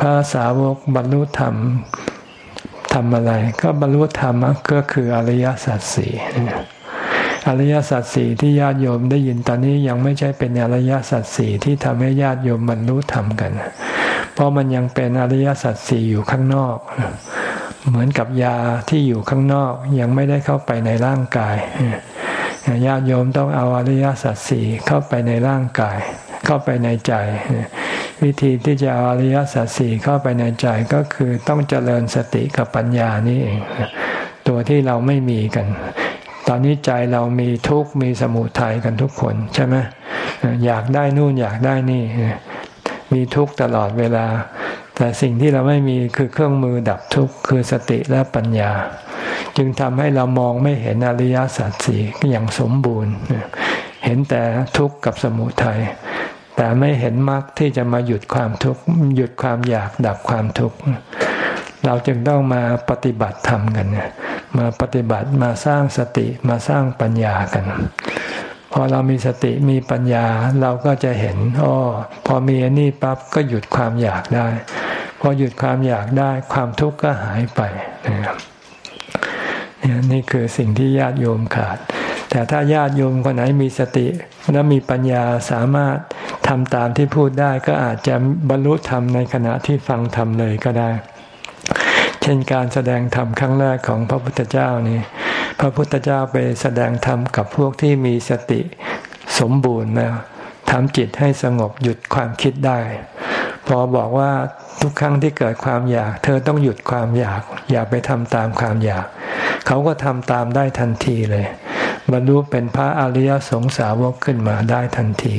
พระสาวกบรรลุธรรมทำอะไร ก็บรรลุธรรมก็คืออริยสัจสี่อริยสัจสี่ที่ญาติโยมได้ยินตอนนี้ยังไม่ใช่เป็นอริยสัจสี่ที่ทำให้ญาติโยมบรรลุธรรมกัน เพราะมันยังเป็นอริยสัจสี่อยู่ข้างนอก เหมือนกับยาที่อยู่ข้างนอกยังไม่ได้เข้าไปในร่างกาย ญาติโยมต้องเอาอริยสัจสี่เข้าไปในร่างกาย เข้าไปในใจ วิธีที่จะเอาอริยสัจสี่เข้าไปในใจก็คือต้องเจริญสติกับปัญญานี่เอง ตัวที่เราไม่มีกัน ตอนนี้ใจเรามีทุกข์มีสมุทัยกันทุกคนใช่ไหมอยากได้นู่นอยากได้นี่ มีทุกข์ตลอดเวลา แต่สิ่งที่เราไม่มีคือเครื่องมือดับทุกข์คือสติและปัญญา จึงทำให้เรามองไม่เห็นอริยสัจสี่อย่างสมบูรณ์ เห็นแต่ทุกข์กับสมุทัยแต่ไม่เห็นมรรคที่จะมาหยุดความทุกข์หยุดความอยากดับความทุกข์เราจึงต้องมาปฏิบัติธรรมกันมาปฏิบัติมาสร้างสติมาสร้างปัญญากันพอเรามีสติมีปัญญาเราก็จะเห็นอ๋อพอมีอันนี้ปั๊บก็หยุดความอยากได้ พอหยุดความอยากได้ความทุกข์ก็หายไปนะครับ นี่คือสิ่งที่ญาติโยมขาด แต่ถ้าญาติโยมคนไหนมีสติ และมีปัญญาสามารถทำตามที่พูดได้ก็อาจจะบรรลุธรรมในขณะที่ฟังธรรมเลยก็ได้ เช่นการแสดงธรรมครั้งแรกของพระพุทธเจ้านี่พระพุทธเจ้าไปแสดงธรรมกับพวกที่มีสติสมบูรณ์นะทำจิตให้สงบหยุดความคิดได้ พอบอกว่าทุกครั้งที่เกิดความอยาก เธอต้องหยุดความอยาก อย่าไปทำตามความอยาก เขาก็ทำตามได้ทันทีเลย บรรลุเป็นพระอริยสงสาวกขึ้นมาได้ทันที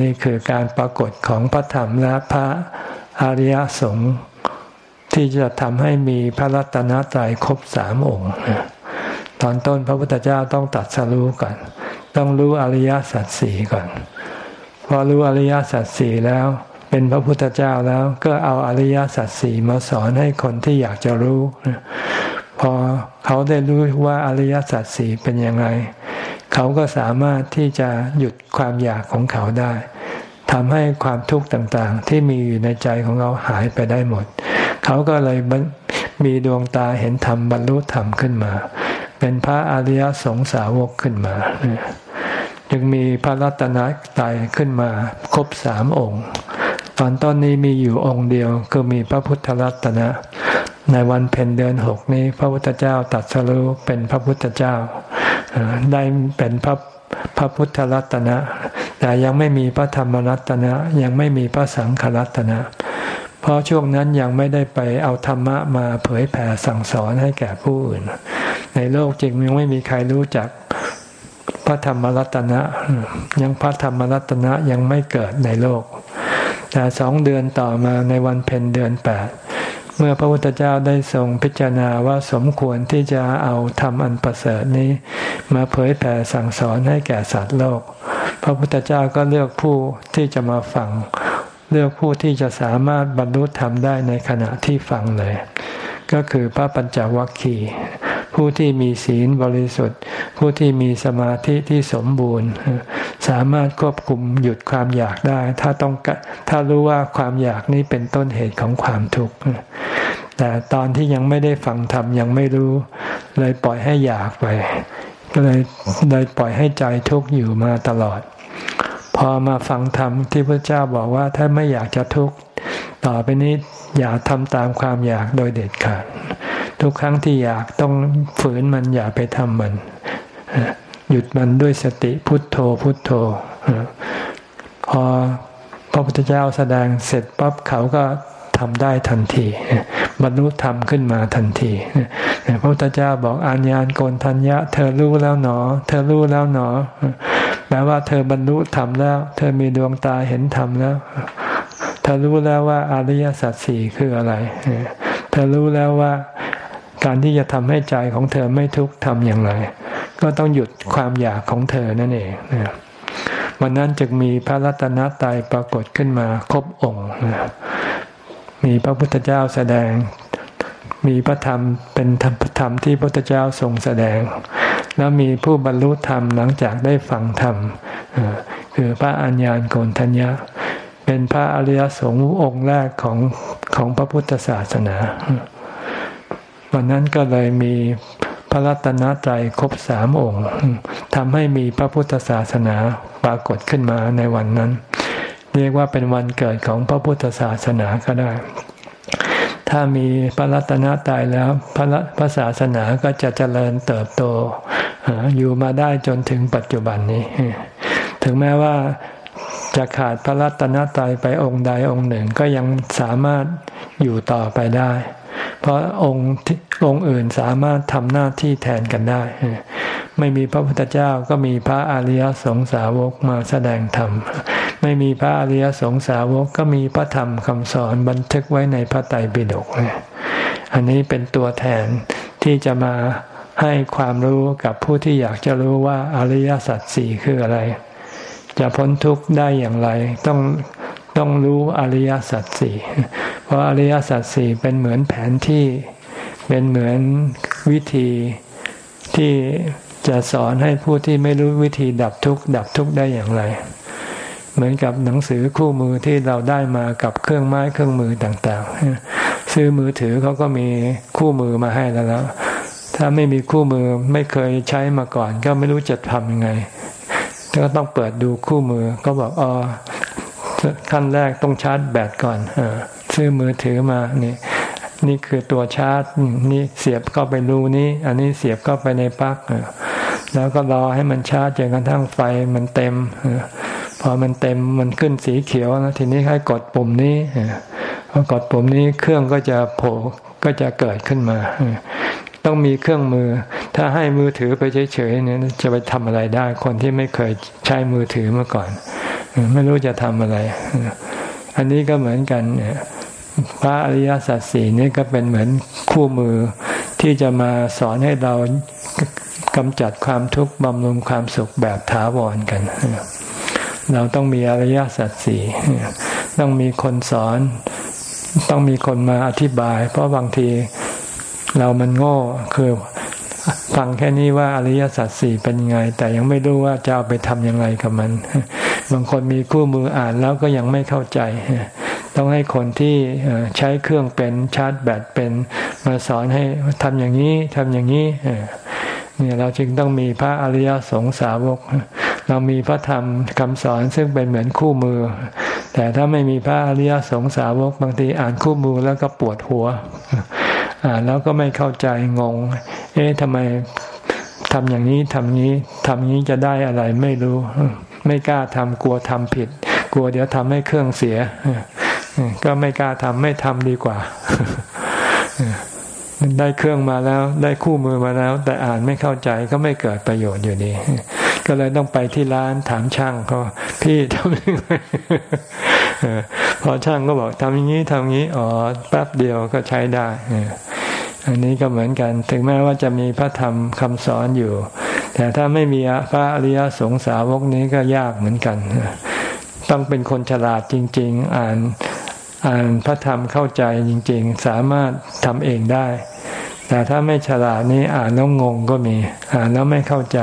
นี่คือการปรากฏของพระธรรมและพระอริยสงฆ์ที่จะทำให้มีพระรัตนตรัยครบสามองค์ตอนต้นพระพุทธเจ้าต้องตัดสรู้ก่อน ต้องรู้อริยสัจสี่ก่อน พอรู้อริยสัจสี่แล้ว เป็นพระพุทธเจ้าแล้วก็เอาอริยสัจสี่มาสอนให้คนที่อยากจะรู้ พอเขาได้รู้ว่าอริยสัจสี่เป็นยังไง เขาก็สามารถที่จะหยุดความอยากของเขาได้ทำให้ความทุกข์ต่างๆ ที่มีอยู่ในใจของเขาหายไปได้หมด เขาก็เลยมีดวงตาเห็นธรรมบรรลุธรรมขึ้นมา เป็นพระอริยสงสาวกขึ้นมา จึงมีพระรัตนตรัยขึ้นมาครบสามองค์ ตอนต้นนี้มีอยู่องค์เดียวคือมีพระพุทธรัตนะ ในวันเพ็ญเดือนหกนี้ พระพุทธเจ้าตัดสรุเป็นพระพุทธเจ้า ได้เป็นพระพระพุทธรัตนะ แต่ยังไม่มีพระธรรมรัตนะ ยังไม่มีพระสังฆรัตนะ เพราะช่วงนั้นยังไม่ได้ไปเอาธรรมะมาเผยแผ่สั่งสอนให้แก่ผู้อื่น ในโลกจริงยังไม่มีใครรู้จักพระธรรมรัตนะ ยังพระธรรมรัตนะยังไม่เกิดในโลก แต่สองเดือนต่อมาในวันเพ็ญเดือนแปดเมื่อพระพุทธเจ้าได้ทรงพิจารณาว่าสมควรที่จะเอาธรรมอันประเสริฐนี้ มาเผยแผ่สั่งสอนให้แก่สัตว์โลก พระพุทธเจ้าก็เลือกผู้ที่จะมาฟัง เลือกผู้ที่จะสามารถบรรลุธรรมได้ในขณะที่ฟังเลย ก็คือพระปัญจวัคคีย์ ผู้ที่มีศีลบริสุทธิ์ ผู้ที่มีสมาธิที่สมบูรณ์ สามารถควบคุมหยุดความอยากได้ ถ้าต้องถ้ารู้ว่าความอยากนี้เป็นต้นเหตุของความทุกข์แต่ตอนที่ยังไม่ได้ฟังธรรมยังไม่รู้ เลยปล่อยให้อยากไป ก็เลยเลยปล่อยให้ใจทุกข์อยู่มาตลอด พอมาฟังธรรมที่พระเจ้าบอกว่าถ้าไม่อยากจะทุกข์ต่อไปนี้อย่าทำตามความอยากโดยเด็ดขาด ทุกครั้งที่อยากต้องฝืนมันอย่าไปทำมัน หยุดมันด้วยสติพุทโธพุทโธพอพระพุทธเจ้าแสดงเสร็จปั๊บเขาก็ทำได้ทันทีบรรลุธรรมขึ้นมาทันทีพระพุทธเจ้าบอกอัญญาณโกนทัญญะ เธอรู้แล้วหนอ เธอรู้แล้วหนอแปลว่าเธอบรรลุธรรมแล้ว เธอมีดวงตาเห็นธรรมแล้ว เธอรู้แล้วว่าอริยสัจสี่คืออะไร เธอรู้แล้วว่า การที่จะทำให้ใจของเธอไม่ทุกข์ทำอย่างไร ก็ต้องหยุดความอยากของเธอนั่นเองนะวันนั้นจึงมีพระรัตนตรัยปรากฏขึ้นมาครบองค์นะมีพระพุทธเจ้าแสดง มีพระธรรมเป็นธรรมธรรมที่พระพุทธเจ้าทรงแสดง แล้วมีผู้บรรลุธรรมหลังจากได้ฟังธรรมคือพระอัญญาณโกนทัญญาเป็นพระอริยสงฆ์องค์แรกของของพระพุทธศาสนา วันนั้นก็เลยมีพระรัตนตรัยครบสามองค์ทำให้มีพระพุทธศาสนาปรากฏขึ้นมาในวันนั้น เรียกว่าเป็นวันเกิดของพระพุทธศาสนาก็ได้ ถ้ามีพระรัตนตรัยแล้วพระพระศาสนาก็จะเจริญเติบโต อยู่มาได้จนถึงปัจจุบันนี้ ถึงแม้ว่าจะขาดพระรัตนตรัยไปองค์ใดองค์หนึ่งก็ยังสามารถอยู่ต่อไปได้ ราะองค์องค์อื่นสามารถทำหน้าที่แทนกันได้ ไม่มีพระพุทธเจ้าก็มีพระอริยสงสาวกมาแสดงธรรม ไม่มีพระอริยสงสาวกก็มีพระธรรมคำสอนบันทึกไว้ในพระไตรปิฎกอันนี้เป็นตัวแทนที่จะมาให้ความรู้กับผู้ที่อยากจะรู้ว่าอริยสัจสี่คืออะไร จะพ้นทุกข์ได้อย่างไร ต้อง ต้องรู้อริยสัจสี่เพราะอริยสัจสี่เป็นเหมือนแผนที่ เป็นเหมือนวิธีที่จะสอนให้ผู้ที่ไม่รู้วิธีดับทุกข์ดับทุกข์ได้อย่างไร เหมือนกับหนังสือคู่มือที่เราได้มากับเครื่องไม้เครื่องมือต่างๆ ซื้อมือถือเขาก็มีคู่มือมาให้แล้ว ถ้าไม่มีคู่มือไม่เคยใช้มาก่อน ก็ไม่รู้จะทำยังไงก็ต้องเปิดดูคู่มือ ก็บอกอ๋อ ขั้นแรกต้องชาร์จแบตก่อนอซื้อมือถือมานี่นี่คือตัวชาร์จ นี่เสียบเข้าไปรูนี้ อันนี้เสียบเข้าไปในปลั๊กแล้วก็รอให้มันชาร์จจนกระทั่งไฟมันเต็มพพอมันเต็มมันขึ้นสีเขียวนะทีนี้ให้กดปุ่มนี้พอกดปุ่มนี้เครื่องก็จะโผล่ก็จะเกิดขึ้นมา ต้องมีเครื่องมือ ถ้าให้มือถือไปเฉยๆเนี่ยจะไปทำอะไรได้ คนที่ไม่เคยใช้มือถือมาก่อน ไม่รู้จะทำอะไร อันนี้ก็เหมือนกันเนี่ยพระอริยสัจสี่นี่ก็เป็นเหมือนคู่มือที่จะมาสอนให้เรากำจัดความทุกข์บำรุงความสุขแบบถาวรกัน เราต้องมีอริยสัจสี่ต้องมีคนสอน ต้องมีคนมาอธิบาย เพราะบางทีเรามันโง่คือ ฟังแค่นี้ว่าอริยสัจสี่เป็นยังไง แต่ยังไม่รู้ว่าจะเอาไปทำยังไงกับมัน บางคนมีคู่มืออ่านแล้วก็ยังไม่เข้าใจ ต้องให้คนที่ใช้เครื่องเป็นชาร์จแบตเป็นมาสอนให้ทำอย่างนี้ทำอย่างนี้เนี่ยเราจึงต้องมีพระอริยสงสาวก เรามีพระธรรมคำสอนซึ่งเป็นเหมือนคู่มือ แต่ถ้าไม่มีพระอริยสงสาวกบางทีอ่านคู่มือแล้วก็ปวดหัว แล้วก็ไม่เข้าใจงง เอ๊ะทำไมทำอย่างนี้ทำนี้ทำนี้จะได้อะไรไม่รู้ ไม่กล้าทำกลัวทำผิด กลัวเดี๋ยวทำให้เครื่องเสีย ก็ไม่กล้าทำไม่ทำดีกว่าได้เครื่องมาแล้วได้คู่มือมาแล้ว แต่อ่านไม่เข้าใจก็ไม่เกิดประโยชน์อยู่ดี ก็เลยต้องไปที่ร้านถามช่างเขาพี่ทำยังไง พอช่างก็บอกทำอย่างนี้ทำอย่างนี้อ๋อแป๊บเดียวก็ใช้ได้อันนี้ก็เหมือนกัน ถึงแม้ว่าจะมีพระธรรมคำสอนอยู่ แต่ถ้าไม่มีพระอริยสงสาวกนี้ก็ยากเหมือนกัน ต้องเป็นคนฉลาดจริง ๆ อ่านอ่านพระธรรมเข้าใจจริง ๆ สามารถทำเองได้ แต่ถ้าไม่ฉลาดนี้อ่านแล้วงงก็มี อ่านแล้วไม่เข้าใจ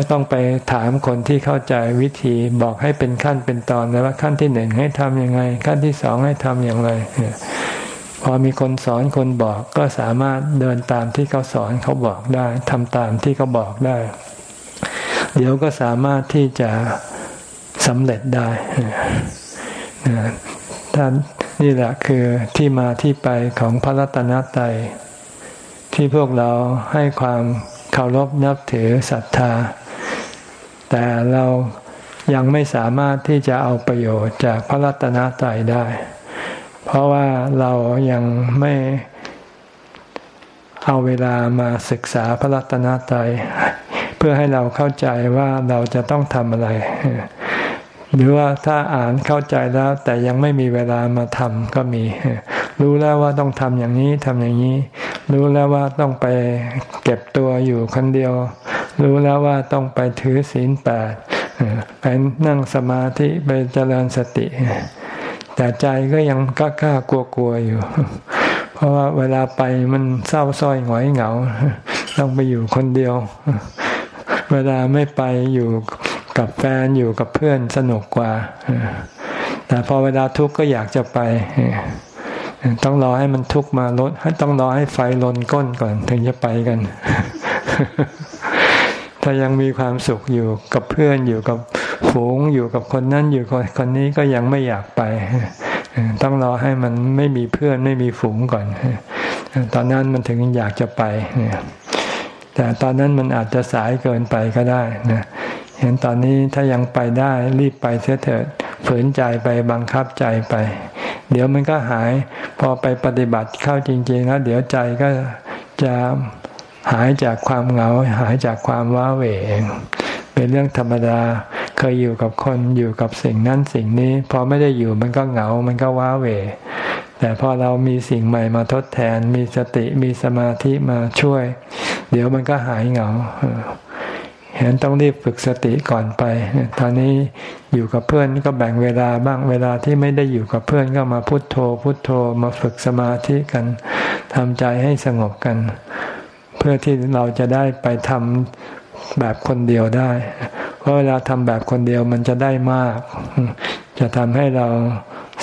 ก็ต้องไปถามคนที่เข้าใจวิธีบอกให้เป็นขั้นเป็นตอนแล้วว่าขั้นที่หนึ่งให้ทำยังไง ขั้นที่สองให้ทำอย่างไรพอมีคนสอนคนบอกก็สามารถเดินตามที่เขาสอนเขาบอกได้ทำตามที่เขาบอกได้ เดี๋ยวก็สามารถที่จะสำเร็จได้ท่านนี่แหละคือที่มาที่ไปของพระรัตนตรัยที่พวกเราให้ความเคารพนับถือศรัทธา แต่เรายังไม่สามารถที่จะเอาประโยชน์จากพระรัตนตรัยได้ เพราะว่าเรายังไม่เอาเวลามาศึกษาพระรัตนตรัยเพื่อให้เราเข้าใจว่าเราจะต้องทำอะไร หรือว่าถ้าอ่านเข้าใจแล้วแต่ยังไม่มีเวลามาทำก็มี รู้แล้วว่าต้องทำอย่างนี้ทำอย่างนี้ รู้แล้วว่าต้องไปเก็บตัวอยู่คนเดียว รู้แล้วว่าต้องไปถือศีลแปดไปนั่งสมาธิไปเจริญสติ แต่ใจก็ยังกล้ากลัวกลัวอยู่ เพราะว่าเวลาไปมันเศร้าส้อยหงอยเหงา ต้องไปอยู่คนเดียว เวลาไม่ไปอยู่กับแฟนอยู่กับเพื่อนสนุกกว่า แต่พอเวลาทุกข์ก็อยากจะไป ต้องรอให้มันทุกข์มาลด ต้องรอให้ไฟลนก้นก่อนถึงจะไปกัน ถ้ายังมีความสุขอยู่กับเพื่อนอยู่กับฝูงอยู่กับคนนั้นอยู่กับคนนี้ก็ยังไม่อยากไป ต้องรอให้มันไม่มีเพื่อนไม่มีฝูงก่อน ตอนนั้นมันถึงอยากจะไปแต่ตอนนั้นมันอาจจะสายเกินไปก็ได้นะเห็นตอนนี้ถ้ายังไปได้รีบไปเสียเถิดฝืนใจไปบังคับใจไป เดี๋ยวมันก็หาย พอไปปฏิบัติเข้าจริง ๆ แล้ว เดี๋ยวใจก็จะ หายจากความเหงา หายจากความว้าเหวเองเป็นเรื่องธรรมดาเคยอยู่กับคนอยู่กับสิ่งนั้นสิ่งนี้ พอไม่ได้อยู่มันก็เหงา มันก็ว้าเหวแต่พอเรามีสิ่งใหม่มาทดแทน มีสติมีสมาธิมาช่วย เดี๋ยวมันก็หายเหงาเห็นต้องรีบฝึกสติก่อนไป ตอนนี้อยู่กับเพื่อนก็แบ่งเวลาบ้างเวลาที่ไม่ได้อยู่กับเพื่อนก็มาพุโทโธ พุโทโธมาฝึกสมาธิกันทำใจให้สงบกัน เพื่อที่เราจะได้ไปทำแบบคนเดียวได้ เพราะเวลาทำแบบคนเดียวมันจะได้มาก จะทำให้เรา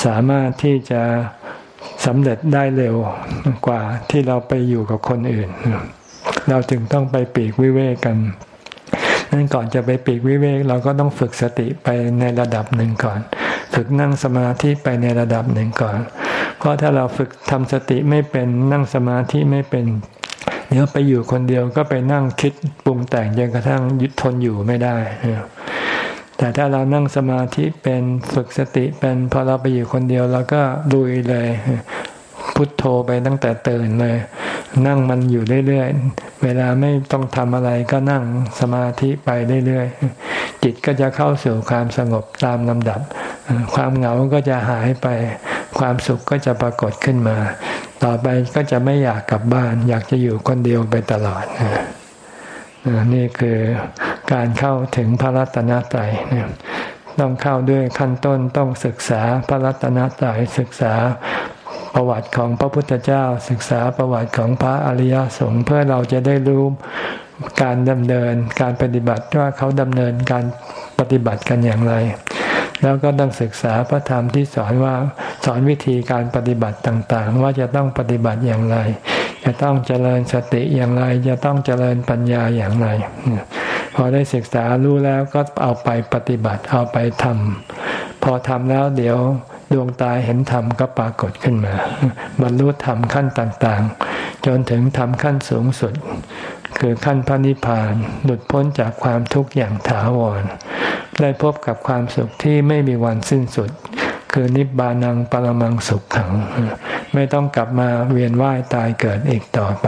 สามารถที่จะสำเร็จได้เร็วกว่าที่เราไปอยู่กับคนอื่น เราจึงต้องไปปีกวิเวกกันนั้นก่อนจะไปปีกวิเวกเราก็ต้องฝึกสติไปในระดับหนึ่งก่อน ฝึกนั่งสมาธิไปในระดับหนึ่งก่อน เพราะถ้าเราฝึกทำสติไม่เป็นนั่งสมาธิไม่เป็น เดี๋ยวไปอยู่คนเดียวก็ไปนั่งคิดปรุงแต่งจนกระทั่งยึดทนอยู่ไม่ได้ แต่ถ้าเรานั่งสมาธิเป็นฝึกสติเป็นพอเราไปอยู่คนเดียวเราก็ลุยเลยพุทโธไปตั้งแต่ตื่นเลย นั่งมันอยู่เรื่อยๆ เวลาไม่ต้องทำอะไรก็นั่งสมาธิไปเรื่อยๆ จิตก็จะเข้าสู่ความสงบตามลำดับ ความเหงาก็จะหายไป ความสุขก็จะปรากฏขึ้นมา ต่อไปก็จะไม่อยากกลับบ้าน อยากจะอยู่คนเดียวไปตลอดนี่คือการเข้าถึงพระรัตนตรัยต้องเข้าด้วยขั้นต้นต้องศึกษาพระรัตนตรัยศึกษาประวัติของพระพุทธเจ้า ศึกษาประวัติของพระอริยสงฆ์เพื่อเราจะได้รู้การดำเนินการปฏิบัติว่าเขาดำเนินการปฏิบัติกันอย่างไร แล้วก็ต้องศึกษาพระธรรมที่สอนว่าสอนวิธีการปฏิบัติต่างๆ ว่าจะต้องปฏิบัติอย่างไร จะต้องเจริญสติอย่างไร จะต้องเจริญปัญญาอย่างไร พอได้ศึกษารู้แล้วก็เอาไปปฏิบัติเอาไปทำพอทำแล้วเดี๋ยวดวงตาเห็นธรรมก็ปรากฏขึ้นมา บรรลุธรรมขั้นต่างๆ จนถึงธรรมขั้นสูงสุด คือขั้นพระนิพพาน หลุดพ้นจากความทุกข์อย่างถาวร ได้พบกับความสุขที่ไม่มีวันสิ้นสุด คือนิบานังปรมังสุขขัง ไม่ต้องกลับมาเวียนว่ายตายเกิดอีกต่อไป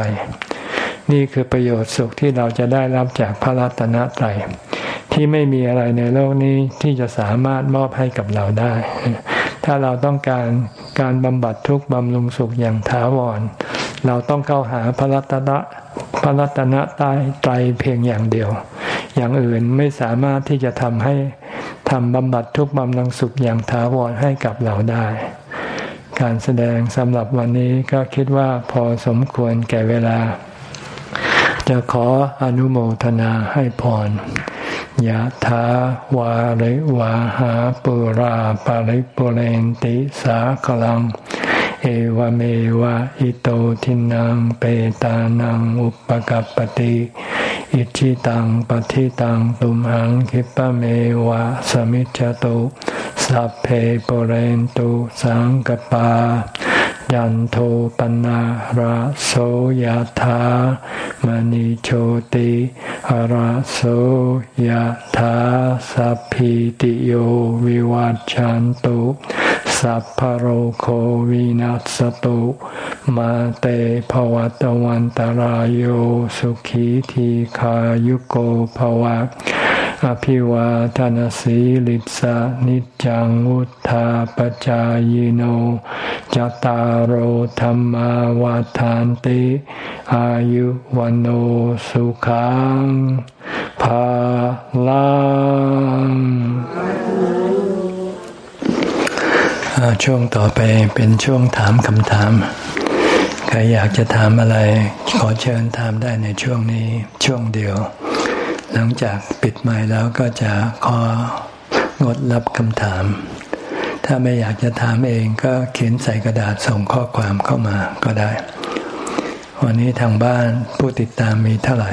นี่คือประโยชน์สุขที่เราจะได้รับจากพระรัตนตรัยที่ไม่มีอะไรในโลกนี้ที่จะสามารถมอบให้กับเราได้ ถ้าเราต้องการการบำบัดทุกข์บำรุงสุขอย่างถาวร เราต้องเข้าหาพระรัตนะ ระรัตนตรัยไตรเพียงอย่างเดียว อย่างอื่นไม่สามารถที่จะทำให้ทำบำบัดทุกบำลังสุขอย่างถาวรให้กับเราได้ การแสดงสำหรับวันนี้ก็คิดว่าพอสมควรแก่เวลา จะขออนุโมทนาให้พรยะถาวาริวาหาปุราปาริปุเรนติสาคลัง เอวเมวะอิโตทินังเปตานังอุปกัรปติอิชิตังปฏิตังตุมหังคิปะเมวะสมิจจตุสัพเพปเรนตุสังกปา ยันโทปนะระโสยธามณิโชติระโสยธาสัพพิติโยวิวัจจันตุ สัพพโรโควินัสตุ มาเตภวัตวันตารโยสุขีทีขายุโกภวะ อภิวาทานสีลิสานิจังวุธาปจายโนจตารโหธรรมวาทานติ อายุวันโอสุขังภาลัง ช่วงต่อไปเป็นช่วงถามคำถาม ใครอยากจะถามอะไร ขอเชิญถามได้ในช่วงนี้ช่วงเดียว หลังจากปิดไม้แล้วก็จะของดรับคำถาม ถ้าไม่อยากจะถามเองก็เขียนใส่กระดาษส่งข้อความเข้ามาก็ได้ วันนี้ทางบ้านผู้ติดตามมีเท่าไหร่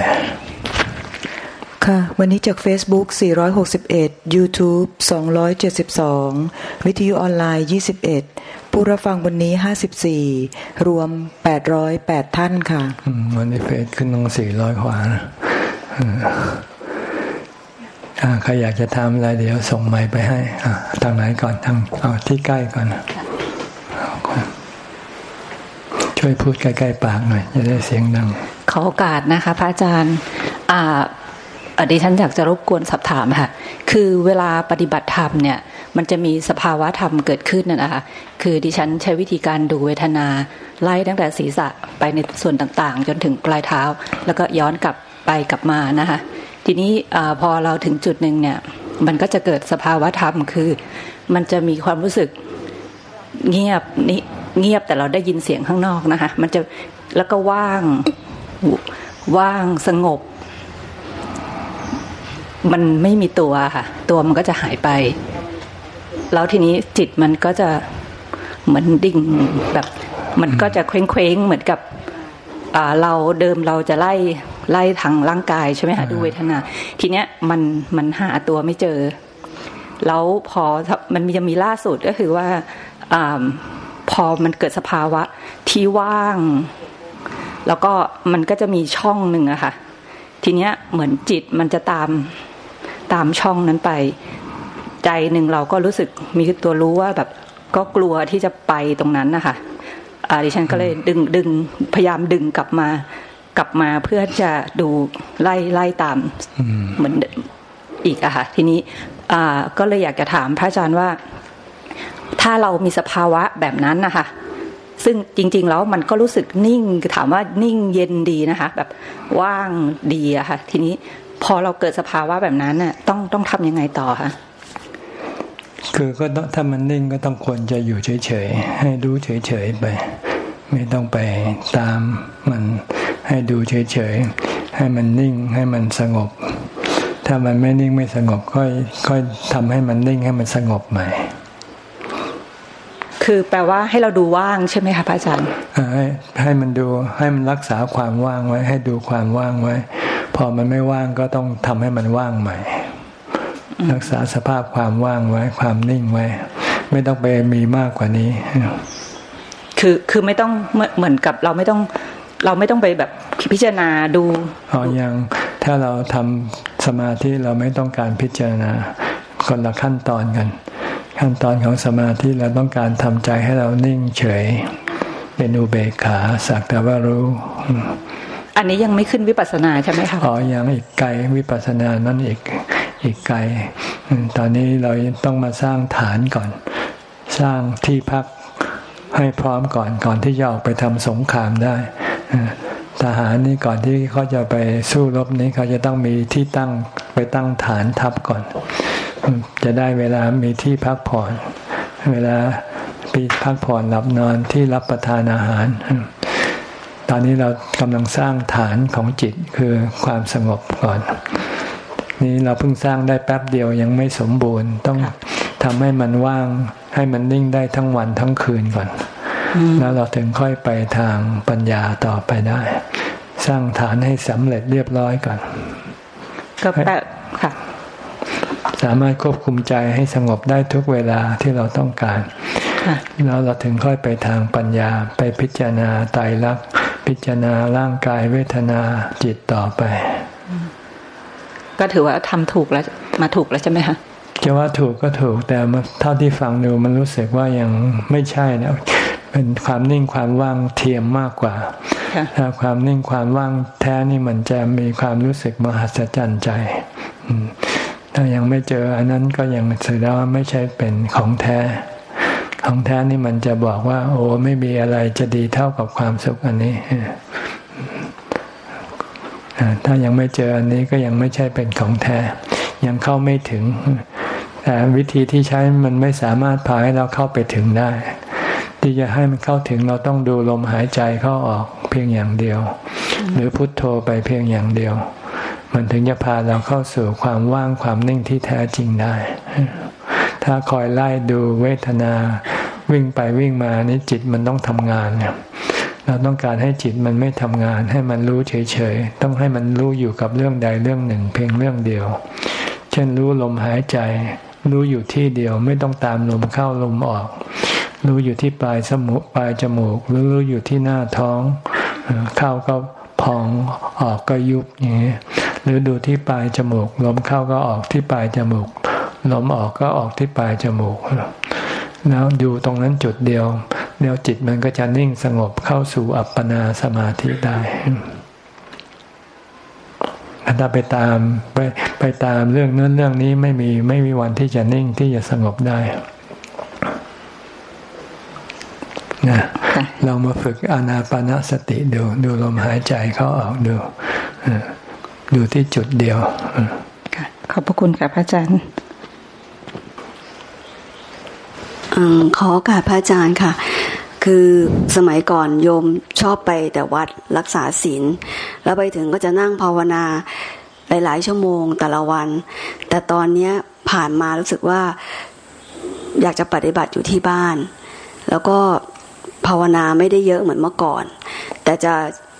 ค่ะ วันนี้จาก Facebook 461 YouTube 272 วิทยุออนไลน์ 21 ผู้รับฟังวันนี้ 54 รวม 808 ท่านค่ะ วันนี้เฟซขึ้นตรง400กว่าใครอยากจะทำอะไรเดี๋ยวส่งไมค์ไปให้ทางไหนก่อนทางเอาที่ใกล้ก่อนช่วยพูดใกล้ๆปากหน่อยจะได้เสียงดังขอโอกาสนะคะ พระอาจารย์อ่าอ ดิฉันอยากจะรบกวนสอบถามค่ะ คือเวลาปฏิบัติธรรมเนี่ย มันจะมีสภาวะธรรมเกิดขึ้นนะคะ คือดิฉันใช้วิธีการดูเวทนาไล่ตั้งแต่ศีรษะไปในส่วนต่างๆ จนถึงปลายเท้า แล้วก็ย้อนกลับไปกลับมานะคะ ทีนี้พอเราถึงจุดหนึ่งเนี่ย มันก็จะเกิดสภาวะธรรมคือ มันจะมีความรู้สึกเงียบนี่เงียบแต่เราได้ยินเสียงข้างนอกนะคะ มันจะแล้วก็ว่างว่างสงบ มันไม่มีตัวค่ะ ตัวมันก็จะหายไป แล้วทีนี้จิตมันก็จะเหมือนดิ่งแบบ มันก็จะเคว้งเคว้งเหมือนกับเราเดิมเราจะไล่ไล่ทางร่างกายใช่ไหมคะดูเวทนา ทีเนี้ยมันมันหาตัวไม่เจอ แล้วพอมันมีจะมีล่าสุดก็คือว่าอพอมันเกิดสภาวะที่ว่าง แล้วก็มันก็จะมีช่องหนึ่งอะค่ะ ทีเนี้ยเหมือนจิตมันจะตาม ตามช่องนั้นไป ใจหนึ่งเราก็รู้สึกมีตัวรู้ว่าแบบก็กลัวที่จะไปตรงนั้นนะคะอ่าดิฉันก็เลยดึงดึงพยายามดึงกลับมากลับมาเพื่อจะดูไล่ไล่ตามเหมือนอีกอะค่ะทีนี้อ่าก็เลยอยากจะถามพระอาจารย์ว่า ถ้าเรามีสภาวะแบบนั้นนะคะซึ่งจริง ๆ แล้วมันก็รู้สึกนิ่งถามว่านิ่งเย็นดีนะคะ แบบว่างดีอะค่ะ ทีนี้ พอเราเกิดสภาวะแบบนั้นน่ะ ต้องต้องทำยังไงต่อคะคือก็ต้องถ้ามันนิ่งก็ต้องควรจะอยู่เฉยๆให้รู้เฉยๆไป ไม่ต้องไปตามมันให้ดูเฉยๆให้มันนิ่งให้มันสงบ ถ้ามันไม่นิ่งไม่สงบค่อยค่อยทำให้มันนิ่งให้มันสงบใหม่คือแปลว่าให้เราดูว่างใช่ไหมคะพระอาจารย์ให้ให้มันดูให้มันรักษาความว่างไว้ ให้ดูความว่างไว้ พอมันไม่ว่างก็ต้องทำให้มันว่างใหม่ รักษาสภาพความว่างไว้ ความนิ่งไว้ ไม่ต้องไปมีมากกว่านี้ คือคือไม่ต้องเหมือนกับเราไม่ต้อง เราไม่ต้องไปแบบพิจารณาดูอ๋อยัง ถ้าเราทำสมาธิเราไม่ต้องการพิจารณาคนละขั้นตอนกัน ขั้นตอนของสมาธิเราต้องการทำใจให้เรานิ่งเฉย เป็นอุเบกขาสักแต่ว่ารู้ อันนี้ยังไม่ขึ้นวิปัสสนาใช่ไหมคะอ๋อยังอีกไกลวิปัสสนานั่นอีกอีกไกลตอนนี้เราต้องมาสร้างฐานก่อน สร้างที่พักให้พร้อมก่อนก่อนที่จะออกไปทำสงครามได้ทหารนี่ก่อนที่เขาจะไปสู้รบนี้เขาจะต้องมีที่ตั้งไปตั้งฐานทัพก่อน จะได้เวลามีที่พักผ่อน เวลาปีพักผ่อนหลับนอนที่รับประทานอาหาร ตอนนี้เรากำลังสร้างฐานของจิตคือความสงบก่อน นี้เราเพิ่งสร้างได้แป๊บเดียวยังไม่สมบูรณ์ ต้องทำให้มันว่างให้มันนิ่งได้ทั้งวันทั้งคืนก่อน แล้วเราถึงค่อยไปทางปัญญาต่อไปได้ สร้างฐานให้สำเร็จเรียบร้อยก่อนก็แปบค่ะสามารถควบคุมใจให้สงบได้ทุกเวลาที่เราต้องการ แล้วเราถึงค่อยไปทางปัญญาไปพิจารณาไตรลักษณ์ พิจารณาร่างกายเวทนาจิตต่อไป ก็ถือว่าทำถูกแล้วมาถูกแล้วใช่ไหมคะจะว่าถูกก็ถูกแต่เท่าที่ฟังดูมันรู้สึกว่ายังไม่ใช่นะเป็นความนิ่งความว่างเทียมมากกว่าถ้าความนิ่งความว่างแท้นี่มันจะมีความรู้สึกมหัศจรรย์ใจถ้ายังไม่เจออันนั้นก็ยังแสดงว่าไม่ใช่เป็นของแท้ ของแท้นี่มันจะบอกว่า โอ้ไม่มีอะไรจะดีเท่ากับความสุขอันนี้ถ้ายังไม่เจออันนี้ก็ยังไม่ใช่เป็นของแท้ ยังเข้าไม่ถึง แต่วิธีที่ใช้มันไม่สามารถพาให้เราเข้าไปถึงได้ ที่จะให้มันเข้าถึงเราต้องดูลมหายใจเข้าออกเพียงอย่างเดียว หรือพุทโธไปเพียงอย่างเดียว มันถึงจะพาเราเข้าสู่ความว่างความนิ่งที่แท้จริงได้ ถ้าคอยไล่ดูเวทนา วิ่งไปวิ่งมานี่จิตมันต้องทำงานเนี่ยเราต้องการให้จิตมันไม่ทำงาน ให้มันรู้เฉยๆ ต้องให้มันรู้อยู่กับเรื่องใดเรื่องหนึ่ง เพียงเรื่องเดียว เช่นรู้ลมหายใจ รู้อยู่ที่เดียวไม่ต้องตามลมเข้าลมออก รู้อยู่ที่ปลายสมุปลายจมูกรู้รู้อยู่ที่หน้าท้องเข้าก็พองออกก็ยุบอย่างนี้หรือดูที่ปลายจมูกลมเข้าก็ออกที่ปลายจมูกลมออกก็ออกที่ปลายจมูก แล้วดูตรงนั้นจุดเดียวเดียวจิตมันก็จะนิ่งสงบเข้าสู่อัปปนาสมาธิได้ถ้าไปตามไปไปตามเรื่องนั้นเรื่องนี้ไม่มีไม่มีวันที่จะนิ่งที่จะสงบได้นะลองมาฝึกอานาปานสติดู ดูลมหายใจเข้าออกดูอยู่ที่จุดเดียวขอบพระคุณค่ะพระอาจารย์ ขอการพระอาจารย์ค่ะ คือสมัยก่อนโยมชอบไปแต่วัดรักษาศีลแล้วไปถึงก็จะนั่งภาวนาหลาย ๆ ชั่วโมงแต่ละวัน แต่ตอนนี้ผ่านมารู้สึกว่าอยากจะปฏิบัติอยู่ที่บ้าน แล้วก็ภาวนาไม่ได้เยอะเหมือนเมื่อก่อน แต่จะ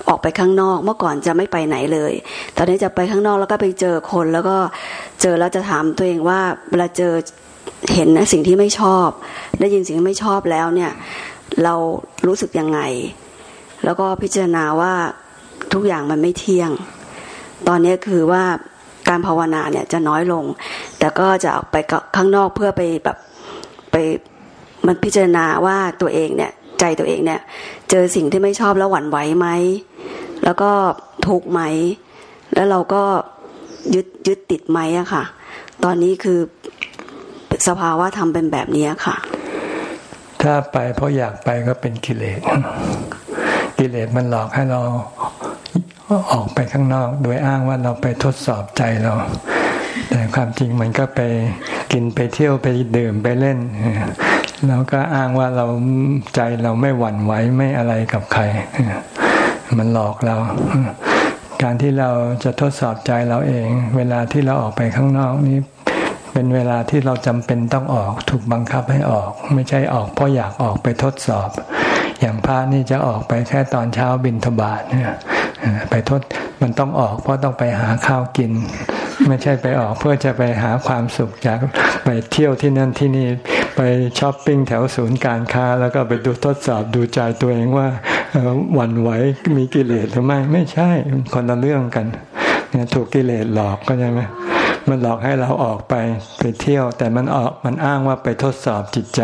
ออกไปข้างนอกเมื่อก่อนจะไม่ไปไหนเลย ตอนนี้จะไปข้างนอกแล้วก็ไปเจอคนแล้วก็เจอแล้วจะถามตัวเองว่าเวลาเจอ เห็นนะสิ่งที่ไม่ชอบ ได้ยินสิ่งที่ไม่ชอบแล้วเนี่ย เรารู้สึกยังไง แล้วก็พิจารณาว่าทุกอย่างมันไม่เที่ยง ตอนนี้คือว่าการภาวนาเนี่ยจะน้อยลง แต่ก็จะออกไปข้างนอกเพื่อไปแบบไปมันพิจารณาว่าตัวเองเนี่ยใจตัวเองเนี่ย เจอสิ่งที่ไม่ชอบแล้วหวั่นไหวไหมแล้วก็ทุกไหม แล้วเราก็ยึดยึดติดไหมอะค่ะ ตอนนี้คือ สภาวะธรรมเป็นแบบนี้ค่ะ ถ้าไปเพราะอยากไปก็เป็นกิเลส กิเลสมันหลอกให้เราออกไปข้างนอก โดยอ้างว่าเราไปทดสอบใจเรา แต่ความจริงมันก็ไปกินไปเที่ยวไปดื่มไปเล่นแล้วก็อ้างว่าเราใจเราไม่หวั่นไหวไม่อะไรกับใคร มันหลอกเรา การที่เราจะทดสอบใจเราเอง เวลาที่เราออกไปข้างนอกนี้ เป็นเวลาที่เราจำเป็นต้องออกถูกบังคับให้ออก ไม่ใช่ออกเพราะอยากออกไปทดสอบ อย่างพระนี่จะออกไปแค่ตอนเช้าบินทบาทเนี่ยไปทดมันต้องออกเพราะต้องไปหาข้าวกิน ไม่ใช่ไปออกเพื่อจะไปหาความสุขจากไปเที่ยวที่นั่นที่นี่ไปช้อปปิ้งแถวศูนย์การค้า แล้วก็ไปดูทดสอบดูใจตัวเองว่าหวั่นไหวมีกิเลสหรือไม่ไม่ใช่คนละเรื่องกันเนี่ยถูกกิเลสหลอกก็ใช่ไหม มันหลอกให้เราออกไปไปเที่ยว แต่มันออกมันอ้างว่าไปทดสอบจิตใจ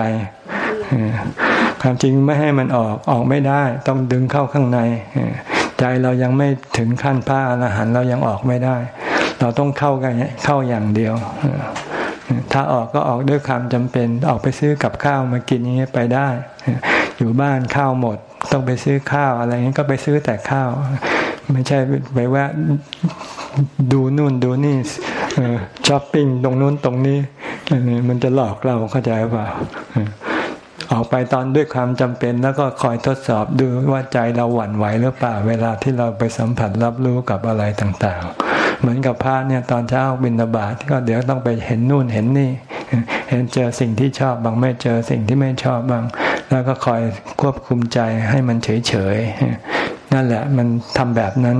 ความจริงไม่ให้มันออกออกไม่ได้ ต้องดึงเข้าข้างใน ใจเรายังไม่ถึงขั้นพระอรหันต์เรายังออกไม่ได้ เราต้องเข้ากันเข้าอย่างเดียว ถ้าออกก็ออกด้วยความจำเป็นออกไปซื้อกับข้าวมากินอย่างนี้ไปได้ อยู่บ้านข้าวหมด ต้องไปซื้อข้าวอะไรเงี้ก็ไปซื้อแต่ข้าว ไม่ใช่ไปแวะดูนู่นดูนี่ช้อปปิ้งตรงนู้นตรงนี้ มันจะหลอกเราเข้าใจเปล่าออกไปตอนด้วยความจำเป็นแล้วก็คอยทดสอบดูว่าใจเราหวั่นไหวหรือเปล่า เวลาที่เราไปสัมผัสรับรู้กับอะไรต่างๆ เหมือนกับพระเนี่ยตอนเช้าบินาบาตก็เดี๋ยวต้องไปเห็นนู่นเห็นนี่ เห็นเจอสิ่งที่ชอบบางไม่เจอสิ่งที่ไม่ชอบบาง แล้วก็คอยควบคุมใจให้มันเฉย นั่นแหละ มันทำแบบนั้น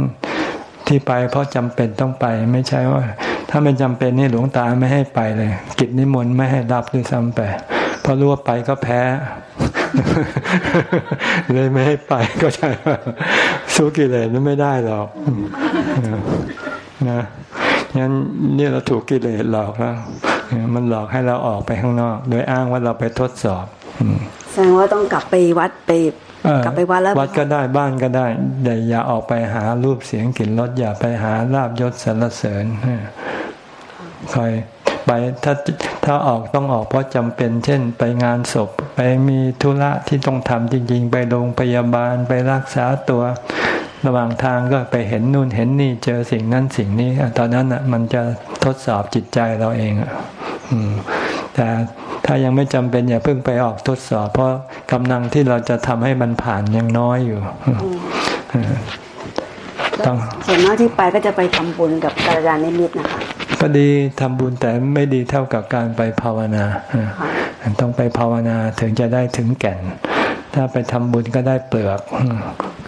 ที่ไปเพราะจำเป็นต้องไป ไม่ใช่ว่า ถ้าไม่จำเป็นนี่หลวงตาไม่ให้ไปเลย กิจนิมนต์ไม่ให้รับด้วยซ้ำไปเพอรู้ว่าไปก็แพ้เลยไม่ให้ไปก็ใช่สู้กิเลสนั้นไม่ได้หรอกนะงั้นนี่เราถูกกิเลสหลอกแล้วมันหลอกให้เราออกไปข้างนอก โดยอ้างว่าเราไปทดสอบแสดงว่าต้องกลับไปวัดไป กลับไปวัดแล้ววัดก็ได้บ้านก็ได้แต่อย่าออกไปหารูปเสียงกลิ่นรสอย่าไปหาลาบยศสรรเสริญคอยไปถ้าถ้าออกต้องออกเพราะจำเป็น เช่น ไปงานศพ ไปมีธุระที่ต้องทำจริง ๆ ไปโรงพยาบาลไปรักษาตัว ระหว่างทางก็ไปเห็นนู่นเห็นนี่เจอสิ่งนั้นสิ่งนี้ตอนนั้นอะ มันจะทดสอบจิตใจเราเองอะ แต่ถ้ายังไม่จำเป็นอย่าเพิ่งไปออกทดสอบ เพราะกำลังที่เราจะทำให้มันผ่านยังน้อยอยู่ต้องส่วนมากที่ไปก็จะไปทำบุญกับกระดานนิมิตนะคะก็ดีทำบุญแต่ไม่ดีเท่ากับการไปภาวนาต้องไปภาวนาถึงจะได้ถึงแก่น ถ้าไปทำบุญก็ได้เปลือก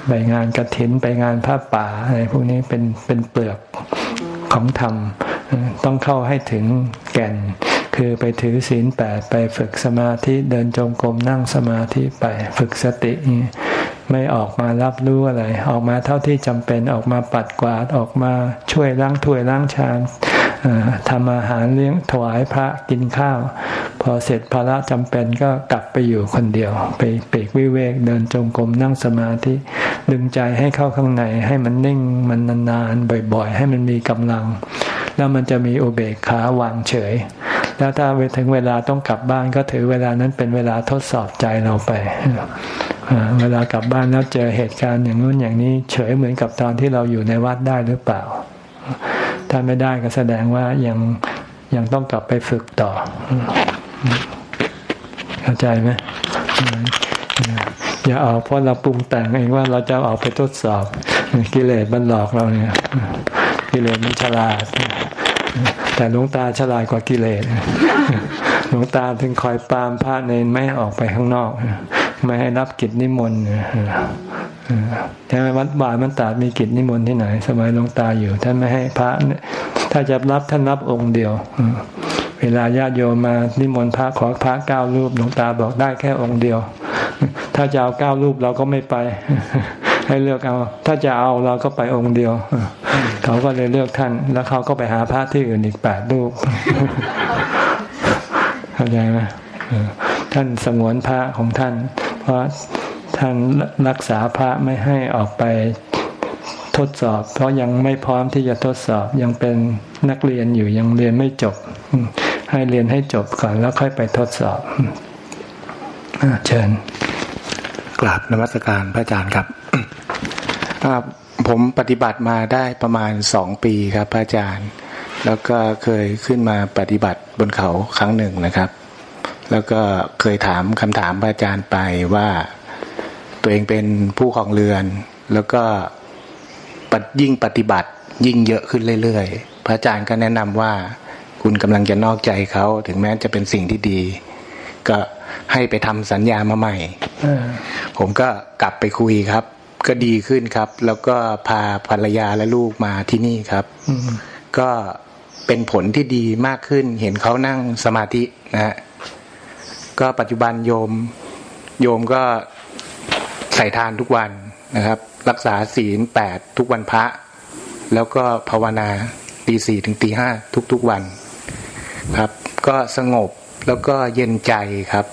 ไปงานกระถินไปงานผ้าป่าอะไรพวกนี้เป็นเป็นเปลือกของธรรมต้องเข้าให้ถึงแก่น คือไปถือศีลแปดไปฝึกสมาธิเดินจงกรมนั่งสมาธิไปฝึกสติ ไม่ออกมารับรู้อะไร ออกมาเท่าที่จำเป็นออกมาปัดกวาดออกมาช่วยล้างถ้วยล้างชามทำอาหารเลี้ยงถวายพระกินข้าว พอเสร็จภาระจำเป็นก็กลับไปอยู่คนเดียว ไปเปกวิเวกเดินจงกรมนั่งสมาธิ ดึงใจให้เข้าข้างใน ให้มันนิ่งมันนานๆบ่อยๆ ให้มันมีกำลัง แล้วมันจะมีอุเบกขาวางเฉย แล้วถ้าไปถึงเวลาต้องกลับบ้านก็ถือเวลานั้นเป็นเวลาทดสอบใจเราไปเวลากลับบ้านแล้วเจอเหตุการณ์อย่างนู้นอย่างนี้เฉยเหมือนกับตอนที่เราอยู่ในวัดได้หรือเปล่า ถ้าไม่ได้ก็แสดงว่ายังยังต้องกลับไปฝึกต่อ เข้าใจไหมอย่าเอาเพราะเราปรุงแต่งเองว่าเราจะเอาไปทดสอบ กิเลสมันหลอกเราเนี่ย กิเลสมันฉลาด แต่หลวงตาฉลาดกว่ากิเลสหลวงตาถึงคอยปามพระเนนไม่ออกไปข้างนอก ไม่ให้รับกิจนิมนต์ใช่ไหมวัดบ่าทมันตาดมีกิจนิมนต์ที่ไหน สมัยหลวงตาอยู่ ท่านไม่ให้พระ ถ้าจะรับท่านรับองค์เดียวเวลาญาติโยมมานิมนต์พระขอพระเก้ารูปหลวงตาบอกได้แค่องค์เดียว ถ้าจะเอาเก้ารูปเราก็ไม่ไป ให้เลือกเอา ถ้าจะเอาเราก็ไปองค์เดียว เขาก็เลยเลือกท่าน แล้วเขาก็ไปหาพระที่อื่นอีกแปดรูปเข้าใจไหมท่านสงวนพระของท่าน เพราะท่านรักษาพระไม่ให้ออกไปทดสอบ เพราะยังไม่พร้อมที่จะทดสอบยังเป็นนักเรียนอยู่ยังเรียนไม่จบ ให้เรียนให้จบก่อนแล้วค่อยไปทดสอบเชิญ กราบนมัสการพระอาจารย์ครับ ผมปฏิบัติมาได้ประมาณสองปีครับพระอาจารย์ แล้วก็เคยขึ้นมาปฏิบัติบนเขาครั้งหนึ่งนะครับ แล้วก็เคยถามคำถามพระอาจารย์ไปว่าตัวเองเป็นผู้ของเรือน แล้วก็ยิ่งปฏิบัติยิ่งเยอะขึ้นเรื่อยๆ พระอาจารย์ก็แนะนำว่าคุณกำลังจะนอกใจเขาถึงแม้จะเป็นสิ่งที่ดี ก็ ให้ไปทำสัญญามาใหม่ผมก็กลับไปคุยครับ ก็ดีขึ้นครับ แล้วก็พาภรรยาและลูกมาที่นี่ครับก็เป็นผลที่ดีมากขึ้น เห็นเขานั่งสมาธินะฮะก็ปัจจุบันโยม โยมก็ใส่ทานทุกวันนะครับ รักษาศีลแปดทุกวันพระ แล้วก็ภาวนาตีสี่ถึงตีห้าทุกๆวันครับ ก็สงบแล้วก็เย็นใจครับ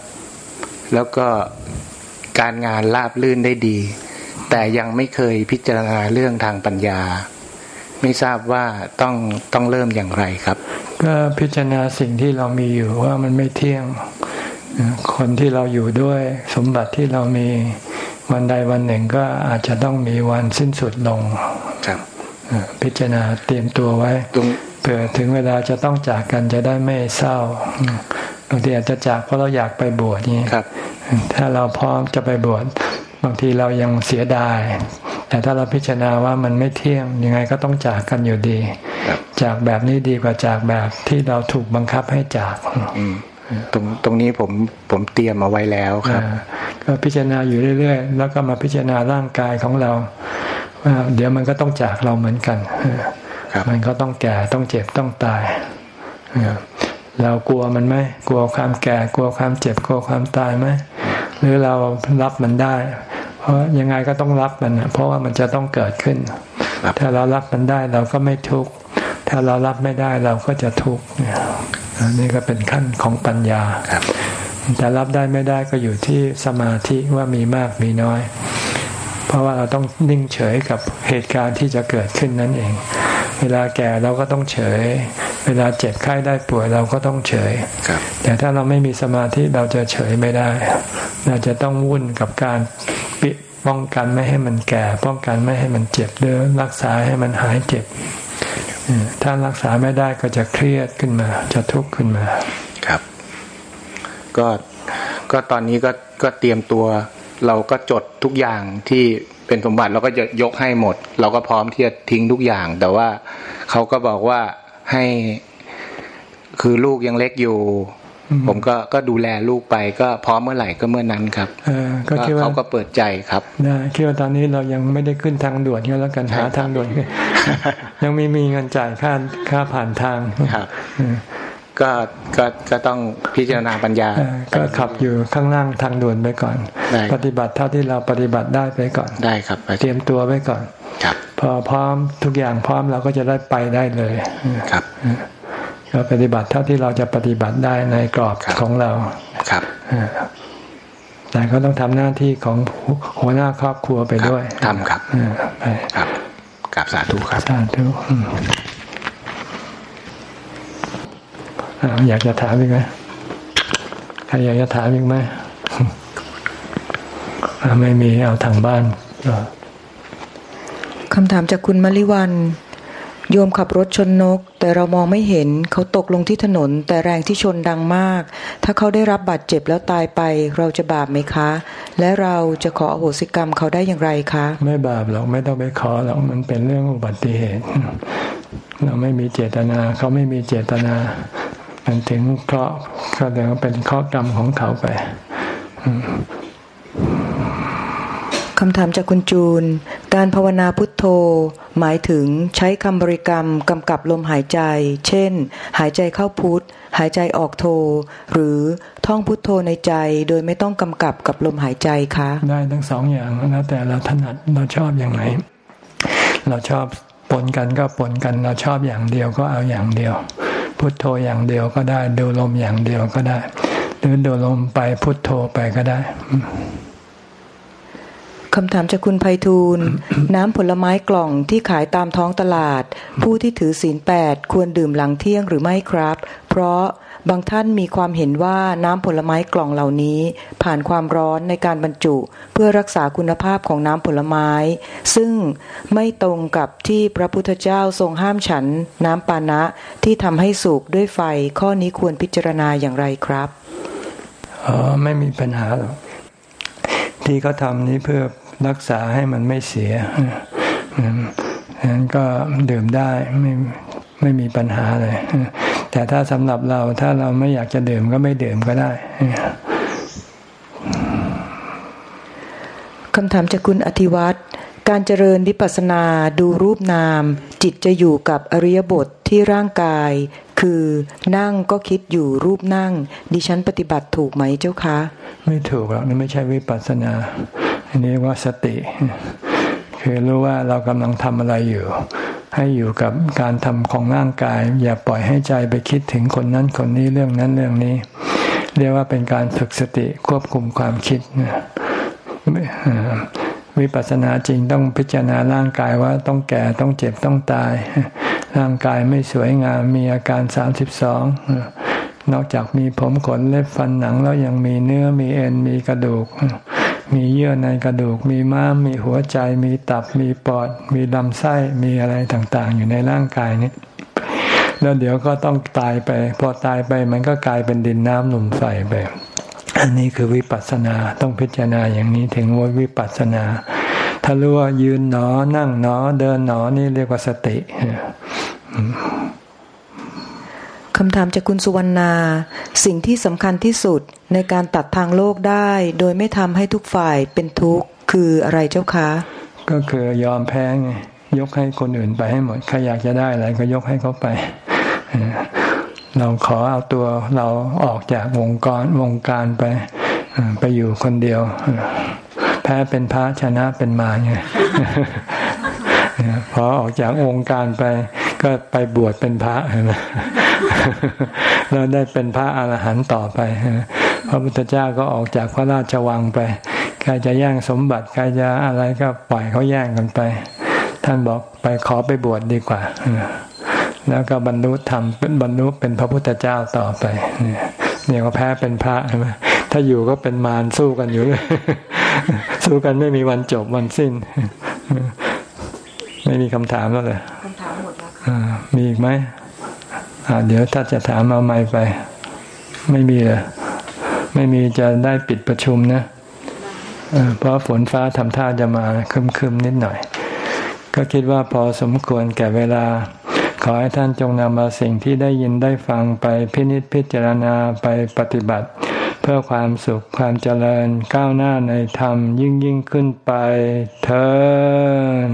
แล้วก็การงานราบลื่นได้ดี แต่ยังไม่เคยพิจารณาเรื่องทางปัญญา ไม่ทราบว่าต้องต้องเริ่มอย่างไรครับ ก็พิจารณาสิ่งที่เรามีอยู่ว่ามันไม่เที่ยงคนที่เราอยู่ด้วยสมบัติที่เรามีวันใดวันหนึ่งก็อาจจะต้องมีวันสิ้นสุดลงครับพิจารณาเตรียมตัวไว้เผื่อถึงเวลาจะต้องจากกันจะได้ไม่เศร้า บางทีอาจจะจากเพราะเราอยากไปบวชนี่ถ้าเราพร้อมจะไปบวชบางทีเรายังเสียดาย แต่ถ้าเราพิจารณาว่ามันไม่เที่ยงยังไงก็ต้องจากกันอยู่ดี จากแบบนี้ดีกว่าจากแบบที่เราถูกบังคับให้จากตรงตรงนี้ผมผมเตรียมเอาไว้แล้วครับ ก็พิจารณาอยู่เรื่อยๆ แล้วก็มาพิจารณาร่างกายของเราว่าเดี๋ยวมันก็ต้องจากเราเหมือนกันมันก็ต้องแก่ต้องเจ็บต้องตาย เรากลัวมันไหมกลัวความแก่กลัวความเจ็บกลัวความตายไหมหรือเรารับมันได้ เพราะยังไงก็ต้องรับมันเพราะว่ามันจะต้องเกิดขึ้น ถ้าเรารับมันได้เราก็ไม่ทุกข์ถ้าเรารับไม่ได้เราก็จะทุกข์นี่ก็เป็นขั้นของปัญญาแต่รับได้ไม่ได้ก็อยู่ที่สมาธิว่ามีมากมีน้อย เพราะว่าเราต้องนิ่งเฉยกับเหตุการณ์ที่จะเกิดขึ้นนั่นเอง เวลาแก่เราก็ต้องเฉย เวลาเจ็บไข้ได้ป่วยเราก็ต้องเฉย แต่ถ้าเราไม่มีสมาธิเราจะเฉยไม่ได้ เราจะต้องวุ่นกับการปิป้องกันไม่ให้มันแก่ ป้องกันไม่ให้มันเจ็บหรือรักษาให้มันหายเจ็บ ถ้ารักษาไม่ได้ก็จะเครียดขึ้นมา จะทุกข์ขึ้นมา ครับ ก็ก็ตอนนี้ก็ก็เตรียมตัว เราก็จดทุกอย่างที่ เป็นสมบัติเราก็จะยกให้หมด เราก็พร้อมที่จะทิ้งทุกอย่าง แต่ว่าเขาก็บอกว่าให้คือลูกยังเล็กอยู่ผมก็ก็ดูแลลูกไปก็พร้อมเมื่อไหร่ก็เมื่อนั้นครับก็เขาก็เปิดใจครับนะคิดว่าตอนนี้เรายังไม่ได้ขึ้นทางด่วนก็แล้วกันหาทางด่วนยังไม่มีเงินจ่ายค่าค่าผ่านทางครับ ก็ก็ก็ต้องพิจารณาปัญญาก็ขับอยู่ข้างล่างทางด่วนไปก่อน ปฏิบัติเท่าที่เราปฏิบัติได้ไปก่อนได้ครับ เตรียมตัวไว้ก่อนครับ พอพร้อมทุกอย่างพร้อมเราก็จะได้ไปได้เลยครับก็ปฏิบัติเท่าที่เราจะปฏิบัติได้ในกรอบของเราครับแต่ก็ต้องทำหน้าที่ของหัวหน้าครอบครัวไปด้วยทำครับไปครับกับสาธุครับสาธุ อยากจะถามอีกไหมใครอยากจะถามอีกไหมไม่มีเอาทางบ้านคำถามจากคุณมริวัน โยมขับรถชนนก แต่เรามองไม่เห็นเขาตกลงที่ถนน แต่แรงที่ชนดังมาก ถ้าเขาได้รับบาดเจ็บแล้วตายไป เราจะบาปไหมคะ และเราจะขออโหสิกรรมเขาได้อย่างไรคะ ไม่บาปหรอกไม่ต้องไปขอหรอกมันเป็นเรื่องอุบัติเหตุ เราไม่มีเจตนา เขาไม่มีเจตนา มันถึงเคราะห์ก็เดี๋ยวเป็นข้อกรรมของเขาไปคำถามจากคุณจูน การภาวนาพุทโธ หมายถึงใช้คำบริกรรมกำกับลมหายใจ เช่น หายใจเข้าพุทหายใจออกโธหรือท่องพุทโธในใจ โดยไม่ต้องกำกับกับลมหายใจคะ ได้ทั้งสองอย่างแล้วแต่เราถนัดเราชอบอย่างไหน เราชอบปนกันก็ปนกัน เราชอบอย่างเดียวก็เอาอย่างเดียว พุทโธอย่างเดียวก็ได้ ดูลมอย่างเดียวก็ได้ หรือดูลมไปพุทโธไปก็ได้คำถามจากคุณไพฑูรย์น้ำผลไม้กล่องที่ขายตามท้องตลาด ผู้ที่ถือศีลแปดควรดื่มหลังเที่ยงหรือไม่ครับ เพราะ บางท่านมีความเห็นว่าน้ำผลไม้กล่องเหล่านี้ ผ่านความร้อนในการบรรจุ เพื่อรักษาคุณภาพของน้ำผลไม้ ซึ่งไม่ตรงกับที่พระพุทธเจ้าทรงห้ามฉัน น้ำปานะที่ทำให้สุกด้วยไฟข้อนี้ควรพิจารณาอย่างไรครับอ๋อไม่มีปัญหาหรอกที่เขาทำนี้เพื่อรักษาให้มันไม่เสียนั้นก็ดื่มได้ไม่ไม่มีปัญหาเลย แต่ถ้าสำหรับเราถ้าเราไม่อยากจะดื่มก็ไม่ดื่มก็ได้คำถามจากคุณอธิวัตรการเจริญวิปัสสนาดูรูปนาม จิตจะอยู่กับอริยบทที่ร่างกาย คือนั่งก็คิดอยู่รูปนั่ง ดิฉันปฏิบัติถูกไหมเจ้าคะ ไม่ถูกหรอกนี่ไม่ใช่วิปัสสนา อันนี้ว่าสติ คือรู้ว่าเรากำลังทำอะไรอยู่ ให้อยู่กับการทำของร่างกาย อย่าปล่อยให้ใจไปคิดถึงคนนั้นคนนี้เรื่องนั้นเรื่องนี้ เรียกว่าเป็นการฝึกสติควบคุมความคิดวิปัสสนาจริงต้องพิจารณาร่างกายว่าต้องแก่ต้องเจ็บต้องตาย ร่างกายไม่สวยงามมีอาการสามสิบสองนอกจากมีผมขนเล็บฟันหนังแล้วยังมีเนื้อมีเอ็นมีกระดูก มีเยื่อในกระดูก มีม้าม มีหัวใจ มีตับ มีปอด มีลำไส้ มีอะไรต่างๆ อยู่ในร่างกายนี้แล้วเดี๋ยวก็ต้องตายไป พอตายไปมันก็กลายเป็นดินน้ำลมไฟไป อันนี้คือวิปัสสนาต้องพิจารณาอย่างนี้ถึงว่าวิปัสสนา ถ้ารู้ว่ายืนหนอ นั่งหนอ เดินหนอนี่เรียกว่าสติ คำถามจากคุณสุวรรณา สิ่งที่สำคัญที่สุดในการตัดทางโลกได้ โดยไม่ทำให้ทุกฝ่ายเป็นทุกข์คืออะไรเจ้าคะ ก็คือยอมแพ้ไงยกให้คนอื่นไปให้หมดใครอยากจะได้อะไรก็ยกให้เขาไป เราขอเอาตัวเราออกจากวงการวงการไปไปอยู่คนเดียว แพ้เป็นพระชนะเป็นมาไงพอออกจากวงการไปก็ไปบวชเป็นพระแล้วได้เป็นพระอรหันต์ต่อไปพระพุทธเจ้าก็ออกจากพระราชวังไปใครจะแย่งสมบัติใครจะอะไรก็ปล่อยเขาแย่งกันไป ท่านบอกไปขอไปบวชดดีกว่าแล้วก็บรรลุธรรมเป็นบรรลุเป็นพระพุทธเจ้าต่อไป เนี่ยก็แพ้เป็นพระใช่ไหมถ้าอยู่ก็เป็นมารสู้กันอยู่เลยสู้กันไม่มีวันจบวันสิ้น ไม่มีคำถามแล้วเลยคำถามหมดแล้วมีอีกไหม เดี๋ยวถ้าจะถามเอาไม้ไป ไม่มีเลยไม่มีจะได้ปิดประชุมนะเพราะฝนฟ้าทำท่าจะมาคึมๆนิดหน่อย ก็คิดว่าพอสมควรแก่เวลา ขอให้ท่านจงนำเอาสิ่งที่ได้ยินได้ฟังไปพินิจพิจารณาไปปฏิบัติ เพื่อความสุขความเจริญก้าวหน้าในธรรมยิ่งยิ่งขึ้นไปเถิด